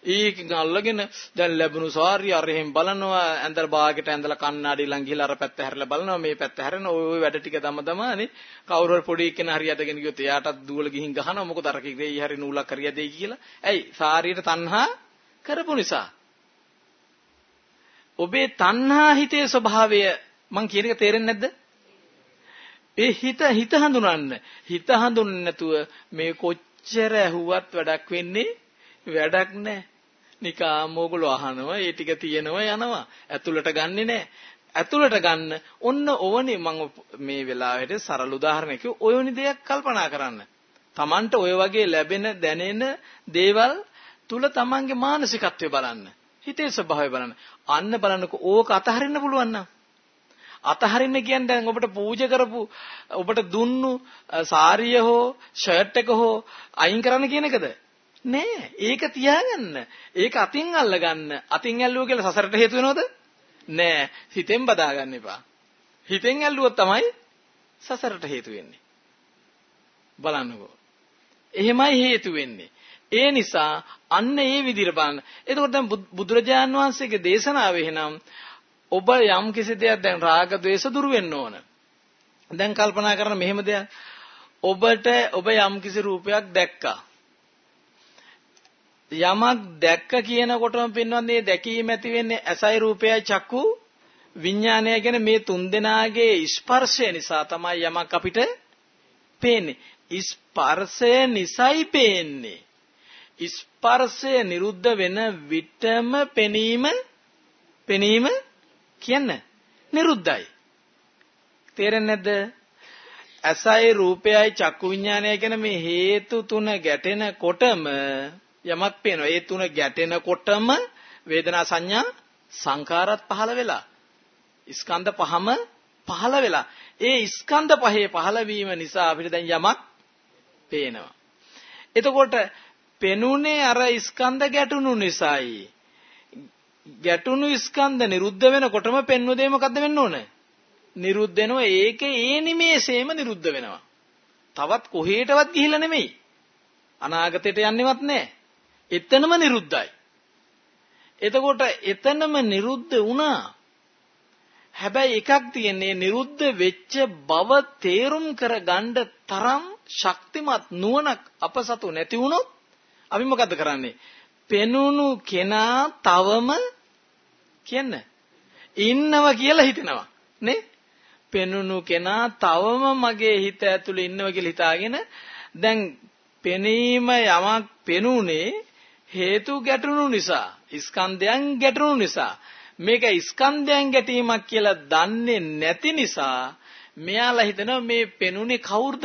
ඒකෙන් අල්ලගෙන දැන් ලැබුණු සාරිය අර එහෙම බලනවා ඇඳලා බාගෙට ඇඳලා කණ්ණාඩි ළඟ ගිහලා අර පැත්ත හැරලා බලනවා මේ පැත්ත හැරෙන ওই වැඩ ටික තම තමානේ කවුරු හරි පොඩි කෙනා හරි අදගෙන ගියොත් එයාටත් දුවල ගිහින් ගහනවා මොකද අර කිරේ හරි නූලක් හරි යදෙයි කියලා ඇයි සාරියට තණ්හා කරපු නිසා ඔබේ තණ්හා හිතේ ස්වභාවය මං කියන එක තේරෙන්නේ නැද්ද? ඒ හිත හිත හඳුනන්න. හිත හඳුනන්නේ නැතුව මේ කොච්චර ඇහුවත් වැඩක් වෙන්නේ වැඩක් නැහැ. නිකාම් ඕගොල්ලෝ අහනවා ඒ ටික තියෙනවා යනවා. ඇතුළට ගන්නෙ නැහැ. ඇතුළට ගන්න ඔන්න ඕවනේ මම මේ වෙලාවට සරල උදාහරණයක් ඔයෝනි දෙයක් කල්පනා කරන්න. Tamanට ඔය වගේ ලැබෙන දැනෙන දේවල් තුල Tamanගේ මානසිකත්වය බලන්න. හිතේ ස්වභාවය බලන්න. අන්න බලන්නකො ඕක අතහරින්න පුළුවන් නම් අතහරින්න කියන්නේ දැන් ඔබට පූජා කරපු ඔබට දුන්නු සාරිය හෝ ෂර්ට් එක හෝ අයින් කරන්න කියන එකද? නෑ. ඒක තියාගන්න. ඒක අතින් අල්ලගන්න. අතින් ඇල්ලුව කියලා සසරට හේතු වෙනවද? නෑ. හිතෙන් බදාගන්න එපා. හිතෙන් ඇල්ලුවොත් තමයි සසරට හේතු වෙන්නේ. බලන්නකෝ. එහෙමයි හේතු වෙන්නේ. ඒ නිසා අන්න ඒ විදිහට බලන්න. එතකොට දැන් බුදුරජාන් වහන්සේගේ දේශනාවේ එහෙනම් ඔබ යම් කිසි දෙයක් දැන් රාග ద్వේෂ දුරු වෙන්න ඕන. දැන් කල්පනා කරන මෙහෙම දෙයක්. ඔබට ඔබ යම් කිසි රූපයක් දැක්කා. යමක් දැක්ක කියනකොටම පින්වත්නි දැකීම ඇති වෙන්නේ ඇසයි රූපයයි චක්කු විඥානය කියන මේ තුන් දෙනාගේ ස්පර්ශය නිසා තමයි යමක් අපිට පේන්නේ. ස්පර්ශය නිසයි පේන්නේ. ස්පර්ශය නිරුද්ධ වෙන විටම පෙනීම පෙනීම කියන්න නිරුද්ධයි. තේරෙන්නේ නැද්ද? ඇසයි රූපයයි චක්කු විඥානය කියන මේ හේතු තුන ගැටෙනකොටම යමක් පේනවා. ඒ තුන ගැටෙනකොටම වේදනා සංඥා සංකාරات පහළ වෙලා. ස්කන්ධ පහම පහළ වෙලා. ඒ ස්කන්ධ පහේ පහළ වීම නිසා අපිට දැන් යමක් පේනවා. එතකොට පෙනුනේ අර ස්කන්ධ ගැටුණු නිසායි. ගැටුණු ස්කන්ධ නිරුද්ධ වෙනකොටම පෙන්වු දෙය මොකද්ද වෙන්න ඕන? නිරුද්ධ වෙනවා ඒකේ ඒ නිමේෂේම නිරුද්ධ වෙනවා. තවත් කොහෙටවත් ගිහිල්ලා නෙමෙයි. අනාගතයට යන්නේවත් නැහැ. එතනම නිරුද්ධයි. එතකොට එතනම නිරුද්ධ වුණා. හැබැයි එකක් තියෙන්නේ නිරුද්ධ වෙච්ච බව තේරුම් කරගන්න තරම් ශක්තිමත් නුවණක් අපසතු නැති වුණොත් අපි මොකද කරන්නේ? පෙනුණු කෙනා තවම කියන්න ඉන්නව කියලා හිතෙනවා නේ? පෙනුණු කෙනා තවම මගේ හිත ඇතුලේ ඉන්නව කියලා හිතාගෙන දැන් පෙනීම යමක් පෙනුනේ හේතු ගැටුණු නිසා ස්කන්ධයන් ගැටුණු නිසා මේක ස්කන්ධයන් ගැටීමක් කියලා දන්නේ නැති නිසා මෙයාලා හිතනවා මේ පෙනුනේ කවුරුද?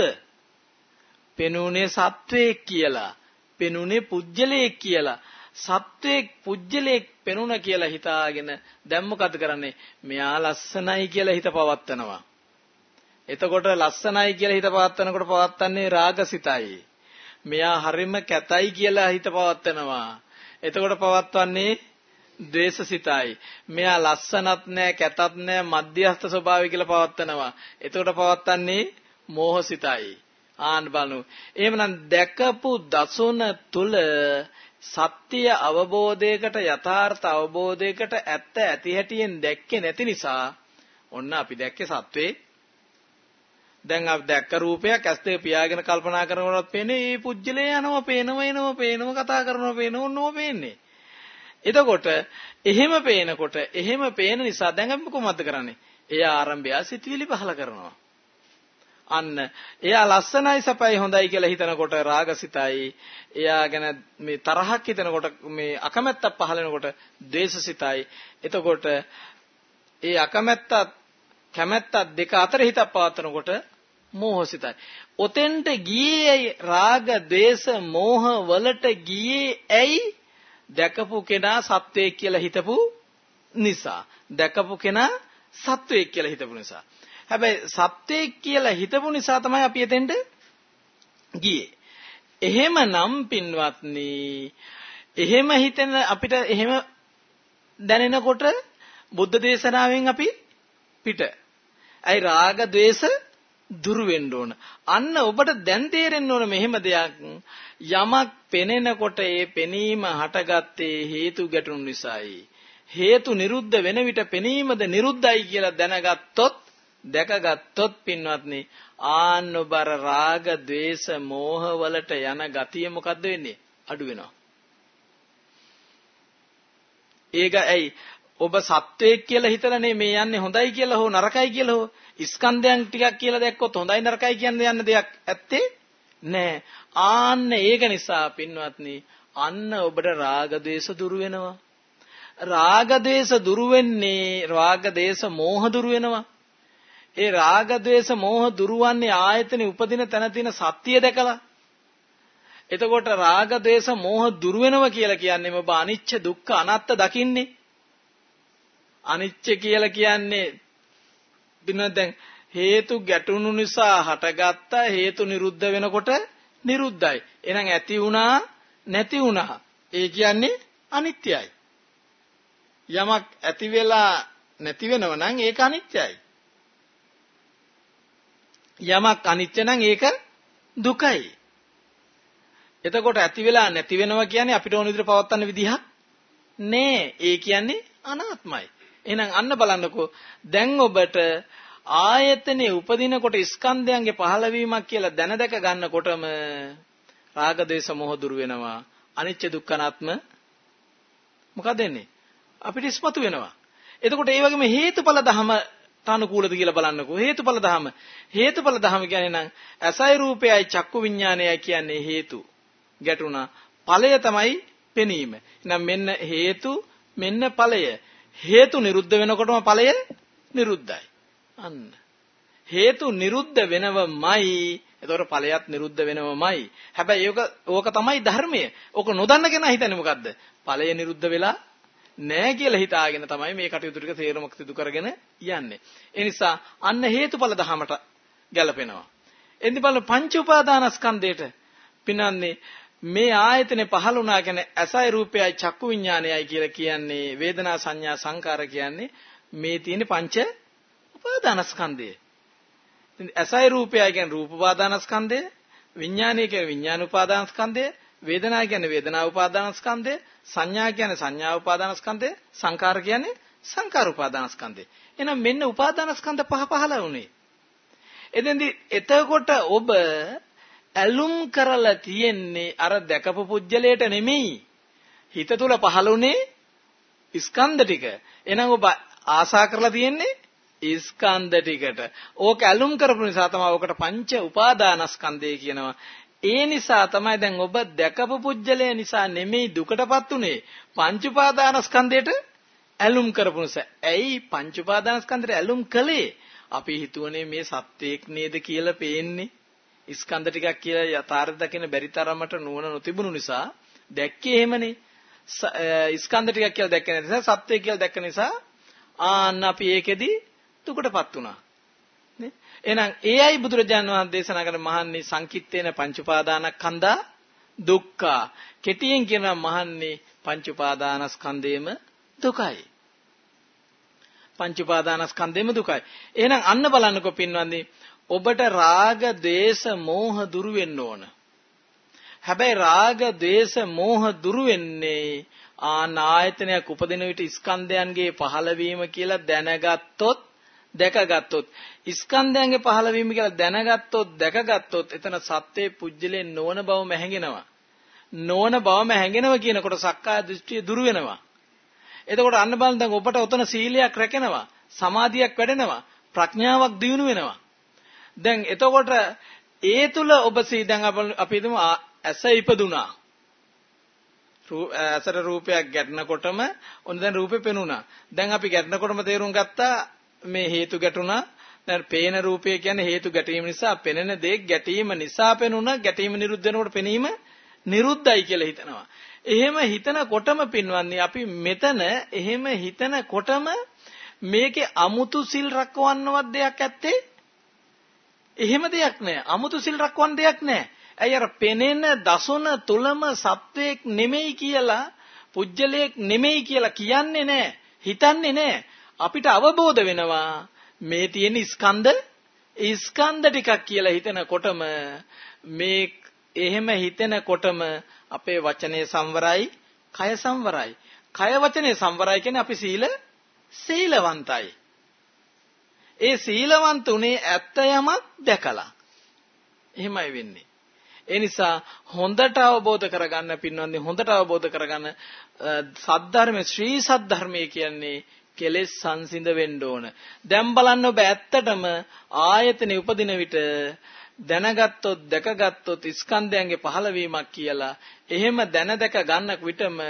පෙනුනේ සත්වයක් කියලා. පෙනුනේ පුජ්‍යලයක් කියලා. සත්වයක් පුජ්‍යලයක් පෙනුන කියලා හිතාගෙන දැන් මොකද කරන්නේ? මෙයා ලස්සනයි කියලා හිත පවත්නවා. එතකොට ලස්සනයි කියලා හිත පවත්නකොට පවත්න්නේ රාගසිතයි. මෙයා හරිම කැතයි කියලා හිත පවත්නවා. එතකොට පවත්වන්නේ ද්වේෂසිතයි. මෙයා ලස්සනත් නෑ කැතත් නෑ මධ්‍යස්ථ ස්වභාවය කියලා පවත්නවා. එතකොට පවත්න්නේ මෝහසිතයි. ආන් බලනු. එහෙමනම් දැකපු දසුන තුල සත්‍ය අවබෝධයකට යථාර්ථ අවබෝධයකට ඇත්ත ඇති හැටියෙන් දැක්කේ නැති නිසා ඔන්න අපි දැක්කේ සත්වේ දැන් අපි දැක්ක රූපයක් ඇස් දෙක පියාගෙන කල්පනා කරනකොට පේන්නේ මේ පුජ්‍යලේ යනවා පේනව එනවා පේනව කතා කරනවා පේනව ඕනෝ පේන්නේ. එතකොට එහෙම පේනකොට එහෙම පේන නිසා දැන් අපි කොහොමද කරන්නේ? එයා ආරම්භය සිතවිලි පහල කරනවා. අන්න එයා ලස්සනයි සපයි හොඳයි කියලා හිතනකොට රාගසිතයි එයා ගැන මේ තරහක් හිතනකොට මේ අකමැත්තක් පහල වෙනකොට ද්වේෂසිතයි එතකොට ඒ අකමැත්තත් කැමැත්තත් දෙක අතර හිතක් පවත්නකොට මෝහසිතයි. ඔතෙන්ට ගියේ ඇයි? රාග, ద్వේස, මෝහ වලට ගියේ ඇයි? දැකපු කෙනා සත්වයේ කියලා හිතපු නිසා. දැකපු කෙනා සත්වයේ කියලා හිතපු නිසා. හැබැයි සත්වයේ කියලා හිතපු නිසා තමයි අපි එතෙන්ට ගියේ. එහෙමනම් පින්වත්නි, එහෙම හිතෙන අපිට එහෙම දැනෙනකොට බුද්ධ දේශනාවෙන් අපි පිට. ඇයි රාග, ద్వේස දුරු වෙන්න ඕන. අන්න ඔබට දැන් තේරෙන්න ඕන මෙහෙම දෙයක්. යමක් පෙනෙනකොට ඒ පෙනීම හටගත්තේ හේතු ගැටුණු නිසායි. හේතු නිරුද්ධ වෙන විට පෙනීමද නිරුද්ධයි කියලා දැනගත්තොත් දැකගත්තොත් පින්වත්නි ආන්න බර රාග, ద్వේස, මෝහ වලට යන ගතිය මොකද්ද වෙන්නේ? අඩු වෙනවා. ඒක ඇයි ඔබ සත්වයක් කියලා හිතලා නේ මේ යන්නේ හොඳයි කියලා හෝ නරකයි කියලා හෝ ස්කන්ධයන් ටිකක් කියලා දැක්කොත් හොඳයි නරකයි කියන යන්න දෙයක් ඇත්තේ නෑ. ආන්න ඒක නිසා පින්වත්නි අන්න ඔබට රාග දේශ දුරු වෙනවා. රාග දේශ දුරු වෙන්නේ රාග දේශ මෝහ දුරු වෙනවා. ඒ රාග දේශ මෝහ දුරවන්නේ ආයතනේ උපදින තැන තියෙන සත්‍ය දැකලා. එතකොට රාග දේශ මෝහ දුර වෙනවා කියලා කියන්නේ ඔබ අනිච්ච දුක්ඛ අනාත්ත දකින්නේ. අනිච්ච කියලා කියන්නේ දින දැන් හේතු ගැටුණු නිසා හටගත්ත හේතු නිරුද්ධ වෙනකොට නිරුද්ධයි. එහෙනම් ඇති වුණා නැති වුණා. ඒ කියන්නේ අනිත්‍යයි. යමක් ඇති වෙලා නැති වෙනව නම් ඒක අනිත්‍යයි. යමක් අනිත්‍ය නම් ඒක දුකයි. එතකොට ඇති වෙලා නැති වෙනවා කියන්නේ අපිට ඕන විදිහට පවත්වන්න විදිහක් නෑ. ඒ කියන්නේ අනාත්මයි. එහෙනම් අන්න බලන්නකෝ. දැන් ඔබට ආයතනේ උපදිනකොට ස්කන්ධයන්ගේ පහළවීමක් කියලා දැන දැක ගන්නකොටම රාග දේශ මොහ දුර වෙනවා. අනිච්ච දුක්ඛනාත්ම මොකද වෙන්නේ? අපිට ඉස්මතු වෙනවා. එතකොට ඒ වගේම හේතුඵල ධම අනුකූලද කියලා බලන්නකෝ. හේතුඵල ධම හේතුඵල ධම කියන්නේ නම් ඇසයි රූපයයි චක්කු විඥානයයි කියන්නේ හේතු. ගැටුණා. ඵලය තමයි පෙනීම. එහෙනම් මෙන්න හේතු මෙන්න ඵලය. හේතු නිරුද්ධ වෙනකොටම ඵලය නිරුද්ධයි. අන්න. හේතු නිරුද්ධ වෙනවමයි. එතකොට ඵලයත් නිරුද්ධ වෙනවමයි. හැබැයි ඒක ඕක තමයි ධර්මය. ඕක නොදන්න කෙනා හිතන්නේ මොකද්ද? ඵලය නිරුද්ධ වෙලා නෑ කියලා හිතාගෙන තමයි මේ කටයුතු ටික තේරුමක් සිදු කරගෙන යන්නේ. ඒ නිසා අන්න හේතුඵල ධහමට ගැලපෙනවා. එන්නේ බලන්න පංච උපාදානස්කන්ධයට පිනන්නේ මේ ආයතනේ පහළ වුණා කියන්නේ ඇසයි රූපයයි චක්කු විඥානයයි කියලා කියන්නේ වේදනා සංඥා සංකාර කියන්නේ මේ තියෙන පංච උපාදානස්කන්ධය. ඇසයි රූපයයි කියන්නේ රූප උපාදානස්කන්ධය, විඥානය කියන්නේ විඥාන උපාදානස්කන්ධය, වේදනා කියන්නේ වේදනා උපාදානස්කන්ධය, සංඥා කියන්නේ සංඥා උපාදානස්කන්ධය, සංකාර කියන්නේ සංකාර උපාදානස්කන්ධය. එහෙනම් මෙන්න උපාදානස්කන්ධ පහ පහළ වුණේ. එතෙන්දී එතකොට ඔබ ඇලුම් කරලා තියෙන්නේ අර දැකපු පුජ්‍යලයට නෙමෙයි. හිත තුල පහළුනේ ස්කන්ධ ටික. එහෙනම් ඔබ ආසා කරලා තියෙන්නේ ස්කන්ධ ටිකට. ඕක ඇලුම් කරපු නිසා තමයි ඔකට පංච උපාදානස්කන්ධය කියනවා. ඒ නිසා තමයි දැන් ඔබ දැකපු පුජ්‍යලය නිසා නෙමෙයි දුකටපත් උනේ. පංච උපාදානස්කන්ධයට ඇලුම් කරපු නිසා. ඇයි පංච උපාදානස්කන්ධයට ඇලුම් කළේ? අපි හිතුවනේ මේ සත්‍යයක් නේද කියලා පේන්නේ. ස්කන්ධ ටිකක් කියලා යථාර්ථ දකින්න බැරි තරමට නුවණ නොතිබුණු නිසා දැක්කේ එහෙමනේ. ස්කන්ධ ටිකක් කියලා දැක්ක නැති නිසා සත්‍ය කියලා දැක්ක නිසා ආන්න අපි ඒකෙදි දුකටපත් වුණා. නේ? එහෙනම් ඒ අයි බුදුරජාණන් වහන්සේ දේශනා කරන මහන්නේ සංකිට්ඨේන පංච උපාදානස්කන්ධා දුක්ඛ. කෙටියෙන් කියනවා මහන්නේ පංච උපාදානස්කන්ධේම දුකයි. පංච උපාදානස්කන්ධේම දුකයි. එහෙනම් අන්න බලන්නකො පින්වන්දි ඔබට රාග, දේශ, මෝහ දුරු වෙන්න ඕන. හැබැයි රාග, දේශ, මෝහ දුරු වෙන්නේ ආනායතනයක් උපදින විට ස්කන්ධයන්ගේ පහළවීම කියලා දැනගත්තොත් දැකගත්තොත් ස්කන්ධයන්ගේ පහළවීම කියලා දැනගත්තොත් දැකගත්තොත් එතන සත්‍යයේ පුජ්‍යලේ නොවන බවම හැඟෙනවා. නොවන බවම හැඟෙනවා කියනකොට සක්කාය දෘෂ්ටිය දුරු වෙනවා. එතකොට අන්න බලන්න දැන් ඔබට උතන සීලයක් රැකෙනවා, සමාධියක් වැඩෙනවා, ප්‍රඥාවක් දියුණු වෙනවා. දැන් එතකොට ඒ තුල ඔබ සී දැන් අපි හිතමු ඇස ඉපදුනා. ඇසට රූපයක් ගැටෙනකොටම ඔන්න දැන් රූපේ පෙනුණා. දැන් අපි ගැටෙනකොටම තේරුම් ගත්තා මේ හේතු ගැටුණා. දැන් පේන රූපය කියන්නේ හේතු ගැටීම නිසා පෙනෙන දේ ගැටීම නිසා පෙනුණා. ගැටීම නිරුද්ධ වෙනකොට පෙනීම නිරුද්ධයි කියලා හිතනවා. එහෙම හිතනකොටම පින්වන්නේ අපි මෙතන එහෙම හිතනකොටම මේකේ අමුතු සිල් රැකවන්නවත් දෙයක් ඇත්තේ එහෙම දෙයක් නැහැ. අමුතු සිල් රැකවන්න දෙයක් නැහැ. ඇයි අර පෙනෙන දසුන තුලම සත්වයක් නෙමෙයි කියලා පුජ්‍යලයක් නෙමෙයි කියලා කියන්නේ නැහැ. හිතන්නේ නැහැ. අපිට අවබෝධ වෙනවා මේ තියෙන ස්කන්ධ ස්කන්ධ ටිකක් කියලා හිතනකොටම මේ එහෙම හිතනකොටම අපේ වචනේ සංවරයි, කය සංවරයි. කය වචනේ සංවරයි කියන්නේ අපි සීල සීලවන්තයි. ඒ සීලවන්ත උනේ ඇත්ත යමක් දැකලා. එහෙමයි වෙන්නේ. ඒ නිසා හොඳට අවබෝධ කරගන්න පින්වන්දි හොඳට අවබෝධ කරගන්න සද්ධර්මයේ ශ්‍රී සද්ධර්මයේ කියන්නේ කෙලෙස් සංසිඳ වෙන්න ඕන. දැන් බලන්න ඔබ ඇත්තටම ආයතනේ උපදින විට දැනගත්තොත් දැකගත්තොත් ස්කන්ධයන්ගේ පහළවීමක් කියලා එහෙම දැන දැක ගන්නක් විටම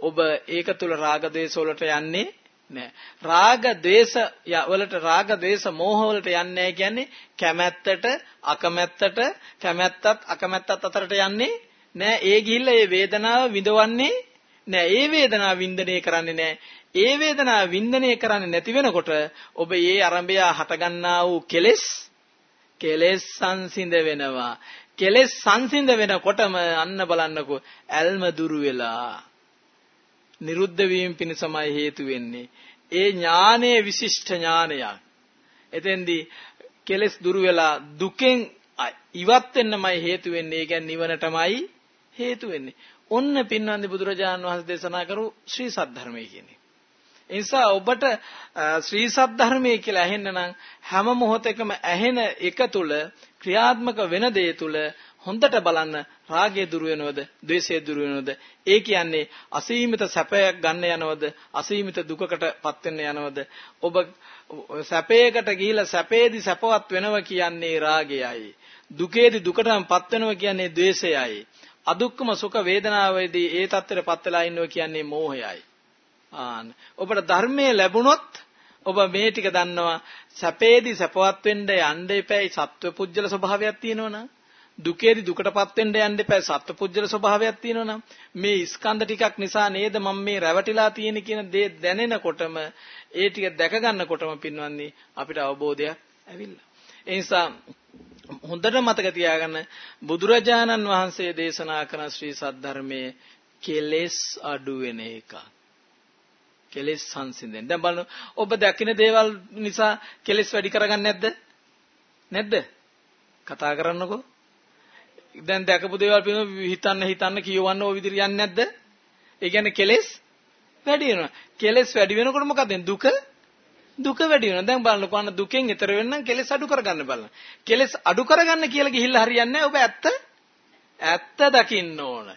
ඔබ ඒක තුල රාග දේශ වලට යන්නේ නෑ. රාග දේශ වලට රාග දේශ මෝහ වලට යන්නේ කියන්නේ කැමැත්තට අකමැත්තට කැමැත්තත් අකමැත්තත් අතරට යන්නේ නෑ. ඒ ගිහිල්ලා ඒ වේදනාව විඳවන්නේ නෑ. ඒ වේදනාව වින්දනය කරන්නේ නෑ. ඒ වේදනාව වින්දනය කරන්නේ නැති වෙනකොට ඔබ ඒ අරඹය හටගන්නා වූ කෙලෙස් කෙලෙස් සංසිඳ වෙනවා. කෙලෙස් සංසිඳ වෙනකොටම අන්න බලන්නකෝ ඇල්ම දුරු වෙලා නිරුද්ධ වීම පිණිසමයි හේතු වෙන්නේ. ඒ ඥානයේ විශිෂ්ට ඥානයක්. එතෙන්දී කෙලෙස් දුරු වෙලා දුකෙන් ඉවත් වෙන්නමයි හේතු වෙන්නේ. ඒ කියන්නේ නිවනටමයි හේතු වෙන්නේ. ඔන්න පින්වන්දි බුදුරජාණන් වහන්සේ දේශනා කරු ශ්‍රී සද්ධර්මයේ කියන්නේ. ඒ නිසා ඔබට ශ්‍රී සද්ධර්මයේ කියලා ඇහෙන්න නම් හැම මොහොතකම ඇහෙන එක තුල ක්‍රියාත්මක වෙන දේ තුල හොඳට බලන්න රාගය දුර වෙනවද ද්වේෂය දුර වෙනවද? ඒ කියන්නේ අසීමිත සැපයක් ගන්න යනවද? අසීමිත දුකකටපත් වෙන්න යනවද? ඔබ සැපයකට ගිහිලා සැපේදී සැපවත් වෙනවා කියන්නේ රාගයයි. දුකේදී දුකටමපත් වෙනවා කියන්නේ ද්වේෂයයි. අදුක්කම සුඛ වේදනාවේදී ඒ தත්තරපත් වෙලා ඉන්නවා කියන්නේ මෝහයයි. ආන ඔබට ධර්මයේ ලැබුණොත් ඔබ මේ ටික දන්නවා. සැපේදී සැපවත් වෙන්න යන්න එපැයි සත්ව පුජ්‍යල ස්වභාවයක් තියෙනවනම් දුකේදී දුකටපත් වෙන්න යන්න එපැයි සත්ව පුජ්‍යල ස්වභාවයක් තියෙනවනම් මේ ස්කන්ධ ටිකක් නිසා නේද මම මේ රැවටිලා තියෙන කියන දේ දැනෙනකොටම ඒ ටික දැක ගන්නකොටම පින්වන්නේ අපිට අවබෝධයක් ඇවිල්ලා ඒ නිසා හොඳට මතක තියාගන්න බුදුරජාණන් වහන්සේ දේශනා කරන ශ්‍රී සද්ධර්මයේ කෙලෙස් අඩු වෙන එකක් කෙලෙස් සංසිඳෙන්. දැන් බලන්න ඔබ දකින දේවල් නිසා කෙලෙස් වැඩි කරගන්නේ නැද්ද? නැද්ද? කතා කරන්නකෝ. දැන් දැකපු දේවල් පිළිබඳව හිතන්න හිතන්න කියවන්න ওই විදිහට යන්නේ නැද්ද? ඒ කියන්නේ කෙලෙස් වැඩි වෙනවා. කෙලෙස් වැඩි වෙනකොට මොකද දුක දුක වැඩි වෙනවා. දැන් බලන්නකෝ අන්න දුකෙන් ඈතර වෙන්න කෙලෙස් අඩු කරගන්න බලන්න. කෙලෙස් අඩු කරගන්න කියලා ගිහිල්ලා හරියන්නේ ඔබ ඇත්ත ඇත්ත දකින්න ඕන.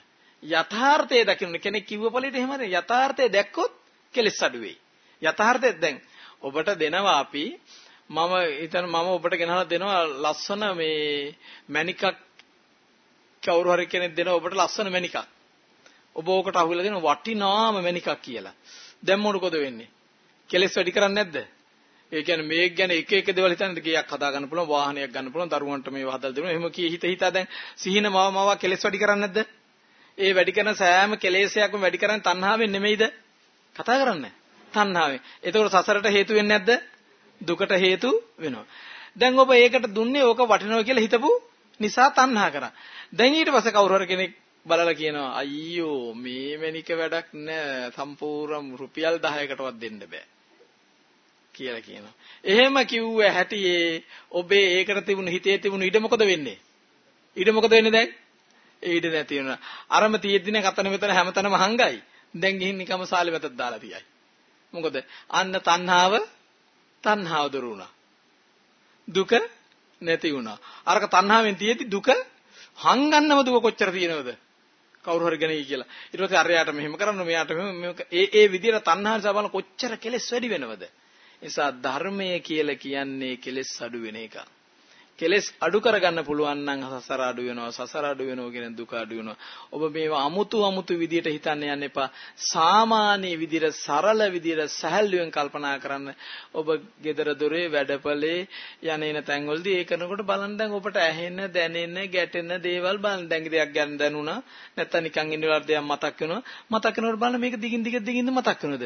යථාර්ථය දකින්න කෙනෙක් කිව්ව පළියට එහෙම යථාර්ථය දැක්කොත් කෙලස් අඩු වෙයි. යථාර්ථය දැන් ඔබට දෙනවා අපි මම හිතන මම ඔබට ගෙනහලා දෙනවා ලස්සන මේ මණිකක් කවුරු හරි කෙනෙක් දෙනවා ඔබට ලස්සන මණිකක්. ඔබ ඕකට අහුවිලා දෙන වටිනාම මණිකක් කියලා. දැන් මොකද වෙන්නේ? කෙලස් වැඩි කරන්නේ නැද්ද? ඒ කියන්නේ මේක ගැන එක එක දේවල් හිතන්නේ ගියක් හදා ගන්න පුළුවන් වාහනයක් ගන්න පුළුවන් දරුවන්ට මේව හදලා දෙනවා. එහෙම කී හිත හිතා දැන් සිහින මව මව කෙලස් වැඩි කරන්නේ නැද්ද? ඒ වැඩි කරන සෑම කෙලෙසයක්ම වැඩි කරන්නේ තණ්හාවෙන් නෙමෙයිද? කතා කරන්නේ තණ්හාවෙන්. එතකොට සසරට හේතු වෙන්නේ නැද්ද? දුකට හේතු වෙනවා. දැන් ඔබ ඒකට දුන්නේ ඕක වටිනවා කියලා හිතපු නිසා තණ්හා කරා. දැන් ඊට පස්සේ කවුරු හරි කෙනෙක් බලලා කියනවා අයියෝ මේ මැනික වැඩක් නෑ සම්පූර්ණ රුපියල් 10කටවත් දෙන්න බෑ කියලා කියනවා. එහෙම කිව්ව හැටියේ ඔබේ ඒකට තිබුණු හිතේ තිබුණු ඉඩ මොකද වෙන්නේ? ඉඩ මොකද වෙන්නේ දැන්? ඒ ඉඩ නැති වෙනවා. අරම තියෙද්දිනේ කතන මෙතන හැමතැනම හංගයි. දැන් ගිහින් නිකම්ම සාලේ වැතත් දාලා තියයි. මොකද අන්න තණ්හාව තණ්හාව දුරු වුණා. දුක නැති වුණා. අරක තණ්හාවෙන් තියෙද්දි දුක හංගන්නම දුක කොච්චර තියෙනවද? කවුරු හරි ගෙනයි කියලා. ඊට පස්සේ අරයාට මෙහෙම කරන්න මෙයාට මෙහෙම ඒ ඒ විදිහට තණ්හාව සබන කොච්චර කෙලෙස් වැඩි වෙනවද? නිසා ධර්මය කියලා කියන්නේ කෙලෙස් අඩු වෙන එකක්. කෙලෙස් අඩු කරගන්න පුළුවන් නම් සසර අඩු වෙනවා සසර අඩු වෙනවා කියන දුක අඩු වෙනවා. ඔබ මේවා අමුතු අමුතු විදියට හිතන්න යන්න එපා. සාමාන්‍ය විදියට සරල විදියට සැහැල්ලුවෙන් කල්පනා කරන්න. ඔබ gedara dore වැඩපලේ යන්නේන තැන්වලදී ඒ කරනකොට බලන්න දැන් ඔබට ඇහෙන දැනෙන ගැටෙන දේවල් බලන්න. දැන් දෙයක් ගැන දැනුණා. නැත්තම් නිකන් ඉන්නවට දෙයක් මතක් වෙනවා. මතක් වෙනකොට බලන්න මේක දිගින් දිග දිගින් මතක් වෙනවද?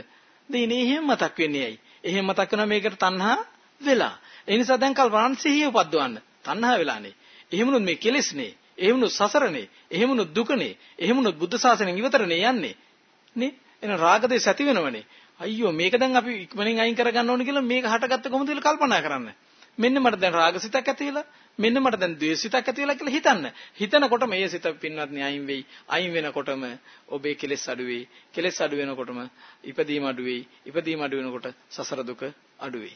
දෙන්නේ එහෙම මතක් වෙන්නේ ඇයි? එහෙම මතක් වෙනවා මේකට තණ්හා වෙලා. ඒ නිසා දැන් කල්පනාන් සිහිය උපද්දවන්න. තණ්හා වෙලානේ. එහෙමනොත් මේ කෙලෙස්නේ. එහෙමනොත් සසරනේ. එහෙමනොත් දුකනේ. එහෙමනොත් බුද්ධ ශාසනයෙන් ඉවතරනේ යන්නේ. නේ? එන රාගදේශ ඇති වෙනවනේ. අයියෝ මේක දැන් අපි ඉක්මනින් අයින් කරගන්න ඕනේ කියලා මේක හටගත්ත කොහොමද කියලා කල්පනා කරන්න. මෙන්න මට දැන් රාගසිතක් ඇති වෙලා මෙන්න මට දැන් ද්වේෂසිතක් ඇති වෙලා කියලා හිතන්න. හිතනකොට මේ සිත පින්වත්නි අයින් වෙයි. අයින් වෙනකොටම ඔබේ කෙලෙස් අඩු වෙයි. කෙලෙස් අඩු වෙනකොටම ඉපදීම අඩු වෙයි. ඉපදීම අඩු වෙනකොට සසර දුක අඩු වෙයි.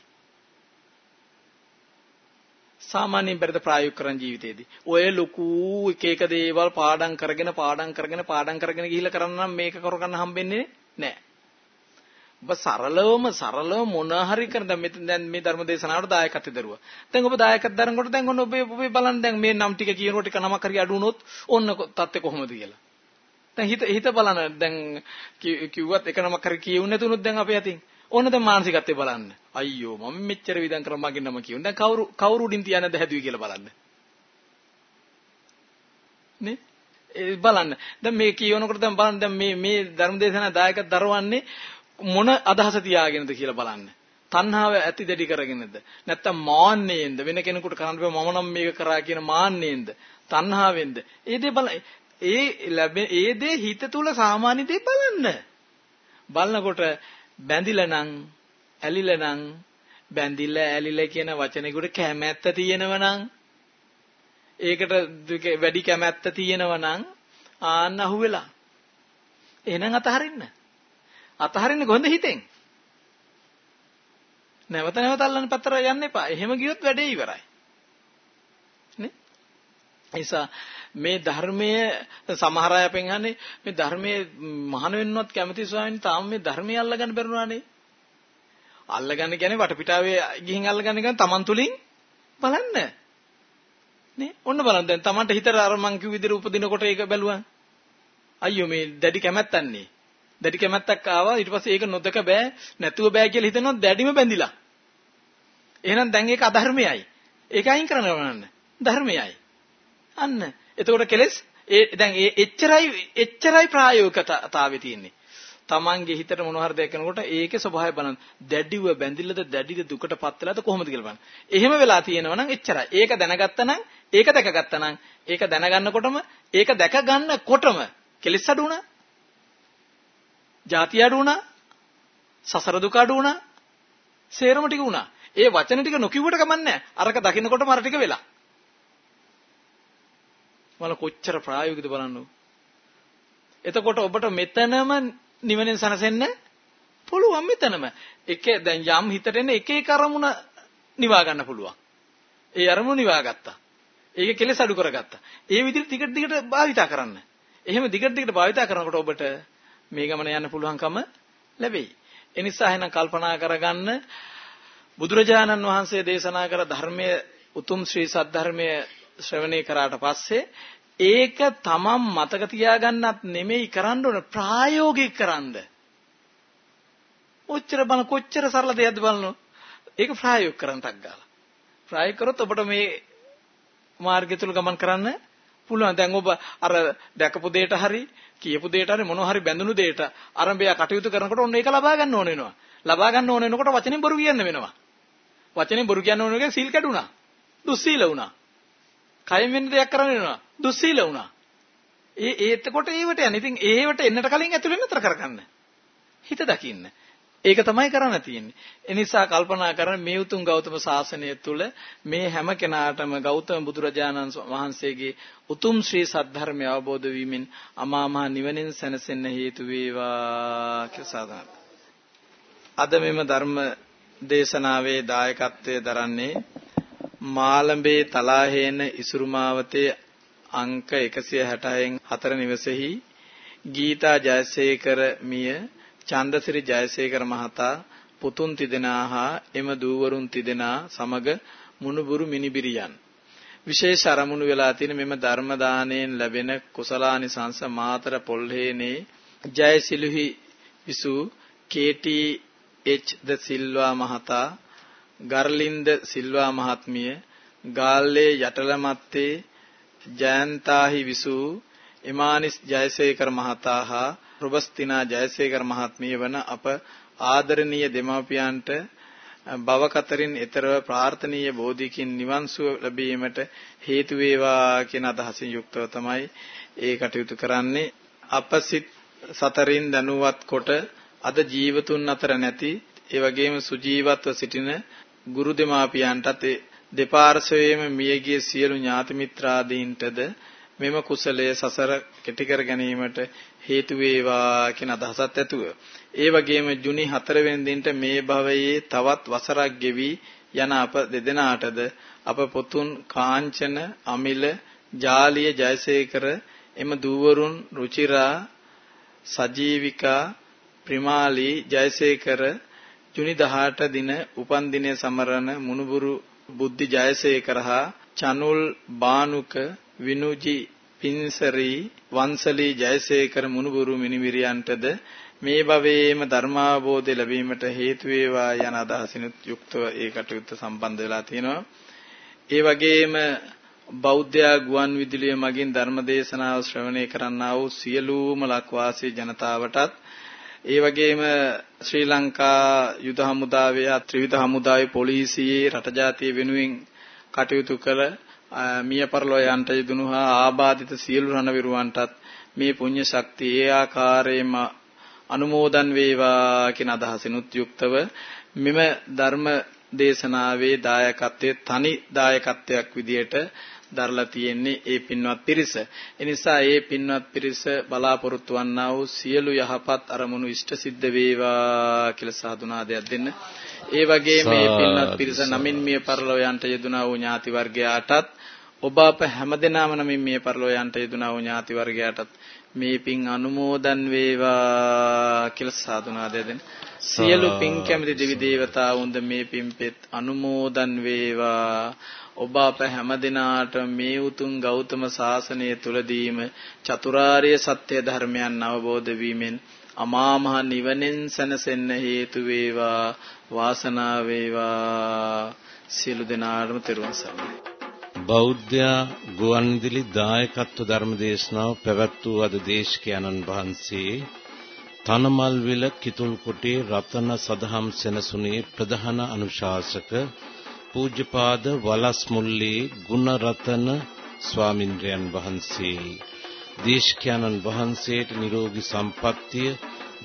සාමාන්‍යයෙන් බැරිද ප්‍රායෝගික කරන ජීවිතේදී. ඔය ලොකු එක එක දේවල් පාඩම් කරගෙන පාඩම් කරගෙන පාඩම් කරගෙන ගිහිල්ලා කරන්න නම් මේක කරගන්න හම්බෙන්නේ නැහැ. ඔබ සරලවම සරලව මොන හරි කරන දැන් මෙතන දැන් මේ ධර්ම දේශනාවට දායකත්වය දරුවා. දැන් ඔබ දායකත්වය දරනකොට දැන් ඔන්න ඔබ ඔබ බලන්න දැන් මේ නම් ටික කියනකොට එක නමක් හරි අඩු වුණොත් ඔන්න තත්ත්වය කොහොමද කියලා. දැන් හිත හිත බලන්න දැන් කිව්වත් එක නමක් හරි කියුන්නේ නැතුනොත් දැන් අපේ අතින් ඕන දැන් මානසිකත්වය බලන්න. අයියෝ මම මෙච්චර විදන් කරලා මගේ නම කියුන්. දැන් කවුරු කවුරු උඩින් තියන්නද හැදුවේ කියලා බලන්න. නේ? ඒ බලන්න. දැන් මේ කියනකොට දැන් බලන්න දැන් මේ මේ ධර්මදේශනා දායක දරවන්නේ මොන අදහස තියාගෙනද කියලා බලන්න. තණ්හාව ඇති දෙඩි කරගෙනද නැත්තම් මාන්නයෙන්ද වෙන කෙනෙකුට කරන්න බෑ මම නම් මේක කරා කියන මාන්නයෙන්ද තණ්හාවෙන්ද ඒ දේ බල ඒ ලැබෙන ඒ දේ හිත තුල සාමාන්‍ය දේ බලන්න බලනකොට බැඳිලා නම් ඇලිලා නම් බැඳිලා ඇලිලා කියන වචනෙකට කැමැත්ත තියෙනව නම් ඒකට වැඩි කැමැත්ත තියෙනව නම් ආන්න අහුවෙලා. එහෙනම් අතහරින්න. අතහරින්න කොහොඳ හිතෙන්? නැවත නැවත අල්ලන්න පතර යන්න එපා. එහෙම ගියොත් වැඩේ ඉවරයි. නේ? නිසා මේ ධර්මයේ සමහර අය අපෙන් අහන්නේ මේ ධර්මයේ මහාන වෙන්නවත් කැමති ස්වාමීන් තාම මේ ධර්මයේ අල්ලගන්න බැරුණානේ. අල්ලගන්න කියන්නේ වටපිටාවේ ගිහින් අල්ලගන්න කියන්නේ Taman තුලින් බලන්න. නේ? ඔන්න බලන්න දැන් Tamanට හිතට අර මං කිව් විදිහට උපදිනකොට ඒක බැලුවා. අයියෝ මේ දැඩි කැමැත්තන්නේ. දැඩි කැමැත්තක් ආවා ඊට පස්සේ ඒක නොදක බෑ නැතුව බෑ කියලා හිතනොත් දැඩිම බැඳිලා. එහෙනම් දැන් ඒක අධර්මයයි. ඒක අයින් කරන්න ධර්මයයි. අන්න එතකොට කෙලස් ඒ දැන් ඒ එච්චරයි එච්චරයි ප්‍රායෝගිකතාවයේ තියෙන්නේ. තමන්ගේ හිතට මොන හරි දෙයක් කරනකොට ඒකේ ස්වභාවය බලන්න. දැඩිව බැඳිලද දැඩිද දුකටපත් වෙලාද කොහොමද කියලා බලන්න. එහෙම වෙලා තියෙනවා නම් එච්චරයි. ඒක දැනගත්තා නම් ඒක දැකගත්තා නම් ඒක දැනගන්නකොටම ඒක දැක ගන්නකොටම කෙලස් අඩු වුණා. ಜಾති අඩු වුණා. සසර දුක අඩු වුණා. සේරම ටික වුණා. ඒ වචන ටික නොකියුවට කමන්නේ අරක දකින්නකොටම අර ටික වෙලා. මල කොච්චර ප්‍රායෝගිකද බලන්න. එතකොට ඔබට මෙතනම නිවනෙන් සනසෙන්න පුළුවන් මෙතනම. එක දැන් යම් හිතට එන එක එක අරමුණ නිවා ගන්න පුළුවන්. ඒ අරමුණ නිවා ගත්තා. ඒක කෙලෙස් අඩු කරගත්තා. ඒ විදිහට ටිකට ටිකට භාවිතා කරන්න. එහෙම දිගට දිගට භාවිතා කරනකොට ඔබට මේ ගමන යන්න පුළුවන්කම ලැබෙයි. ඒ නිසා එහෙනම් කල්පනා කරගන්න බුදුරජාණන් වහන්සේ දේශනා කර ධර්මයේ උතුම් ශ්‍රී සද්ධර්මයේ ශ්‍රවණය කරාට පස්සේ ඒක තමන් මතක තියාගන්නත් නෙමෙයි කරන්න ඕන ප්‍රායෝගික කරන්න. ඔච්චර බල කොච්චර සරල දෙයක්ද බලන්න. ඒක ප්‍රායෝගික කරන්න ටක් ගාලා. ප්‍රායෝගික කරොත් ඔබට මේ මාර්ගය තුල ගමන් කරන්න පුළුවන්. දැන් ඔබ අර දැකපු දෙයට හරි කියපු දෙයට හරි මොනවා හරි බැඳුණු දෙයට අරඹය කටයුතු කරනකොට ඔන්න ඒක ලබා ගන්න ඕන වෙනවා. ලබා ගන්න ඕන වෙනකොට වචනෙන් බොරු කියන්න වෙනවා. වචනෙන් බොරු කියන්න ඕන එක සීල් කැඩුනා. දුස්සීල වුණා. කයෙන් වෙන්න දෙයක් කරන්න වෙනවා. දුස්සීල වුණා. ඒ ඒතකොට ඒවට යන. ඉතින් ඒවට එන්නට කලින් ඇතුලෙන් නතර කරගන්න. හිත දකින්න. ඒක තමයි කරන්න තියෙන්නේ. ඒ නිසා කල්පනා කරන මේ උතුම් ගෞතම සාසනය තුල මේ හැම කෙනාටම ගෞතම බුදුරජාණන් වහන්සේගේ උතුම් ශ්‍රී සද්ධර්මය අවබෝධ වීමෙන් අමා මහ නිවනින් සැනසෙන්න හේතු වේවා කියලා සාදා. අද මෙම ධර්ම දේශනාවේ දායකත්වයේ දරන්නේ මාළඹේ තලාහේන ඉසුරුමාවතේ අංක 166න් 4 නිවසේහි ගීතා ජයසේකර මිය චන්දසිරි ජයසේකර මහතා පුතුන් තිදෙනා හා එම දූවරුන් තිදෙනා සමග මුණුබුරු මිනිබිරියන්. විශේෂ අරමුණු වෙලා තියෙන මෙම ධර්ම දාණයෙන් ලැබෙන කුසලානිසංස මාතර පොල්හේනේ ජයසිලුහි විසු K T H de Silva මහතා ගර්ලින්ද සිල්වා මහත්මිය ගාල්ලේ යටලමත්තේ ජයන්තාහි විසූ එමානිස් ජයසේකර මහතා හා රුබස්තිනා ජයසේකර මහත්මිය වන අප ආදරණීය දෙමාපියන්ට භව කතරින් ඊතරව ප්‍රාර්ථනීය බෝධිකින් නිවන් සුව ලැබීමට හේතු වේවා කියන අදහසින් යුක්තව තමයි ඒ කටයුතු කරන්නේ. අප සිත් සතරින් දනුවත් කොට අද ජීවතුන් අතර නැති ඒ වගේම සුජීවත්ව සිටින ගුරු දෙමාපියන්ටත් දෙපාර්ශ්වයේම මියගිය සියලු ඥාති මිත්‍රාදීන්ටද මෙම කුසලයේ සසර කෙටි කර ගැනීමට හේතු වේවා කියන අදහසත් ඇතුව. ඒ වගේම ජුනි 4 වෙනි දිනට මේ භවයේ තවත් වසරක් ගෙවි යන අප දෙදෙනාටද අප පොතුන් කාංචන අමිල ජාලිය ජයසේකර එම දූවරුන් රුචිරා සජීවිකා ප්‍රිමාලි ජයසේකර ජුනි 18 දින උපන් දිනය සමරන මුණුබුරු බුද්ධි ජයසේකර හා චනුල් බානුක විනුජි පින්සරි වංශලී ජයසේකර මුණුබුරු මිනිමිරියන්ටද මේ භවයේම ධර්මාවබෝධය ලැබීමට හේතු වේවා යන අදහසිනුත් යුක්තව ඒ කටයුත්ත සම්බන්ධ වෙලා තියෙනවා. ඒ වගේම බෞද්ධ ගුවන් විදුලිය මගින් ධර්ම දේශනාව ශ්‍රවණය කරන්නා වූ සියලුම ලක්වාසී ජනතාවටත් ඒ වගේම ශ්‍රී ලංකා යුද හමුදාවේ ත්‍රිවිධ හමුදාවේ පොලිසියේ රට ජාතිය වෙනුවෙන් කටයුතු කළ මිය පරලෝ යන්ට යෙදුණු හා ආබාධිත සියලු රණවිරුවන්ටත් මේ පුණ්‍ය ශක්තිය ඒ ආකාරයෙන්ම අනුමෝදන් වේවා කියන අදහසිනුත් යුක්තව මෙම ධර්ම දේශනාවේ දායකත්වයේ තනි දායකත්වයක් විදියට දරලා තියෙන්නේ ඒ පින්වත් පිරිස. ඒ නිසා ඒ පින්වත් පිරිස බලාපොරොත්තු වන්නා වූ සියලු යහපත් අරමුණු ඉෂ්ට සිද්ධ වේවා කියලා සාදුනාදයක් දෙන්න. ඒ වගේම මේ පින්වත් පිරිස නමින් මිය පරලෝ යන්ට යෙදුනා වූ ඥාති වර්ගයාටත් ඔබ අප හැමදෙනාම නමින් මිය පරලෝ යන්ට යෙදුනා වූ ඥාති වර්ගයාටත් මේ පින් අනුමෝදන් වේවා කියලා සාදුනාදය දෙන්න. සියලු පින් කැමති දෙවි දේවතාවුන්ද මේ පින්පෙත් අනුමෝදන් වේවා. ඔබ අප හැමදිනාට මේ උතුම් ගෞතම සාසනය තුලදීම චතුරාර්ය සත්‍ය ධර්මයන් අවබෝධ වීමෙන් අමා මහ නිවනෙන් සැනසෙන්න හේතු වේවා වාසනාව වේවා. සියලු දෙනාටම තෙරුවන් සරණයි. බෞද්ධ ගුවන්විදුලි දායකත්ව ධර්මදේශනාව පැවැත් වූ අද දේශකයන්න් වහන්සේ තනමල්විල කිතුල්කොටේ රතන සදහම් සෙනසුනේ ප්‍රධාන අනුශාසක පූජ්‍යපාද වලස්මුල්ලේ ගුණරතන ස්වාමින්ද්‍රයන් වහන්සේ. දේශකයන්න් වහන්සේට නිරෝගී සම්පන්නිය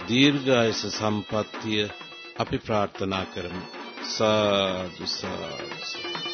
දීර්ඝායස සම්පන්නිය අපි ප්‍රාර්ථනා කරමු. සාදු සාදු.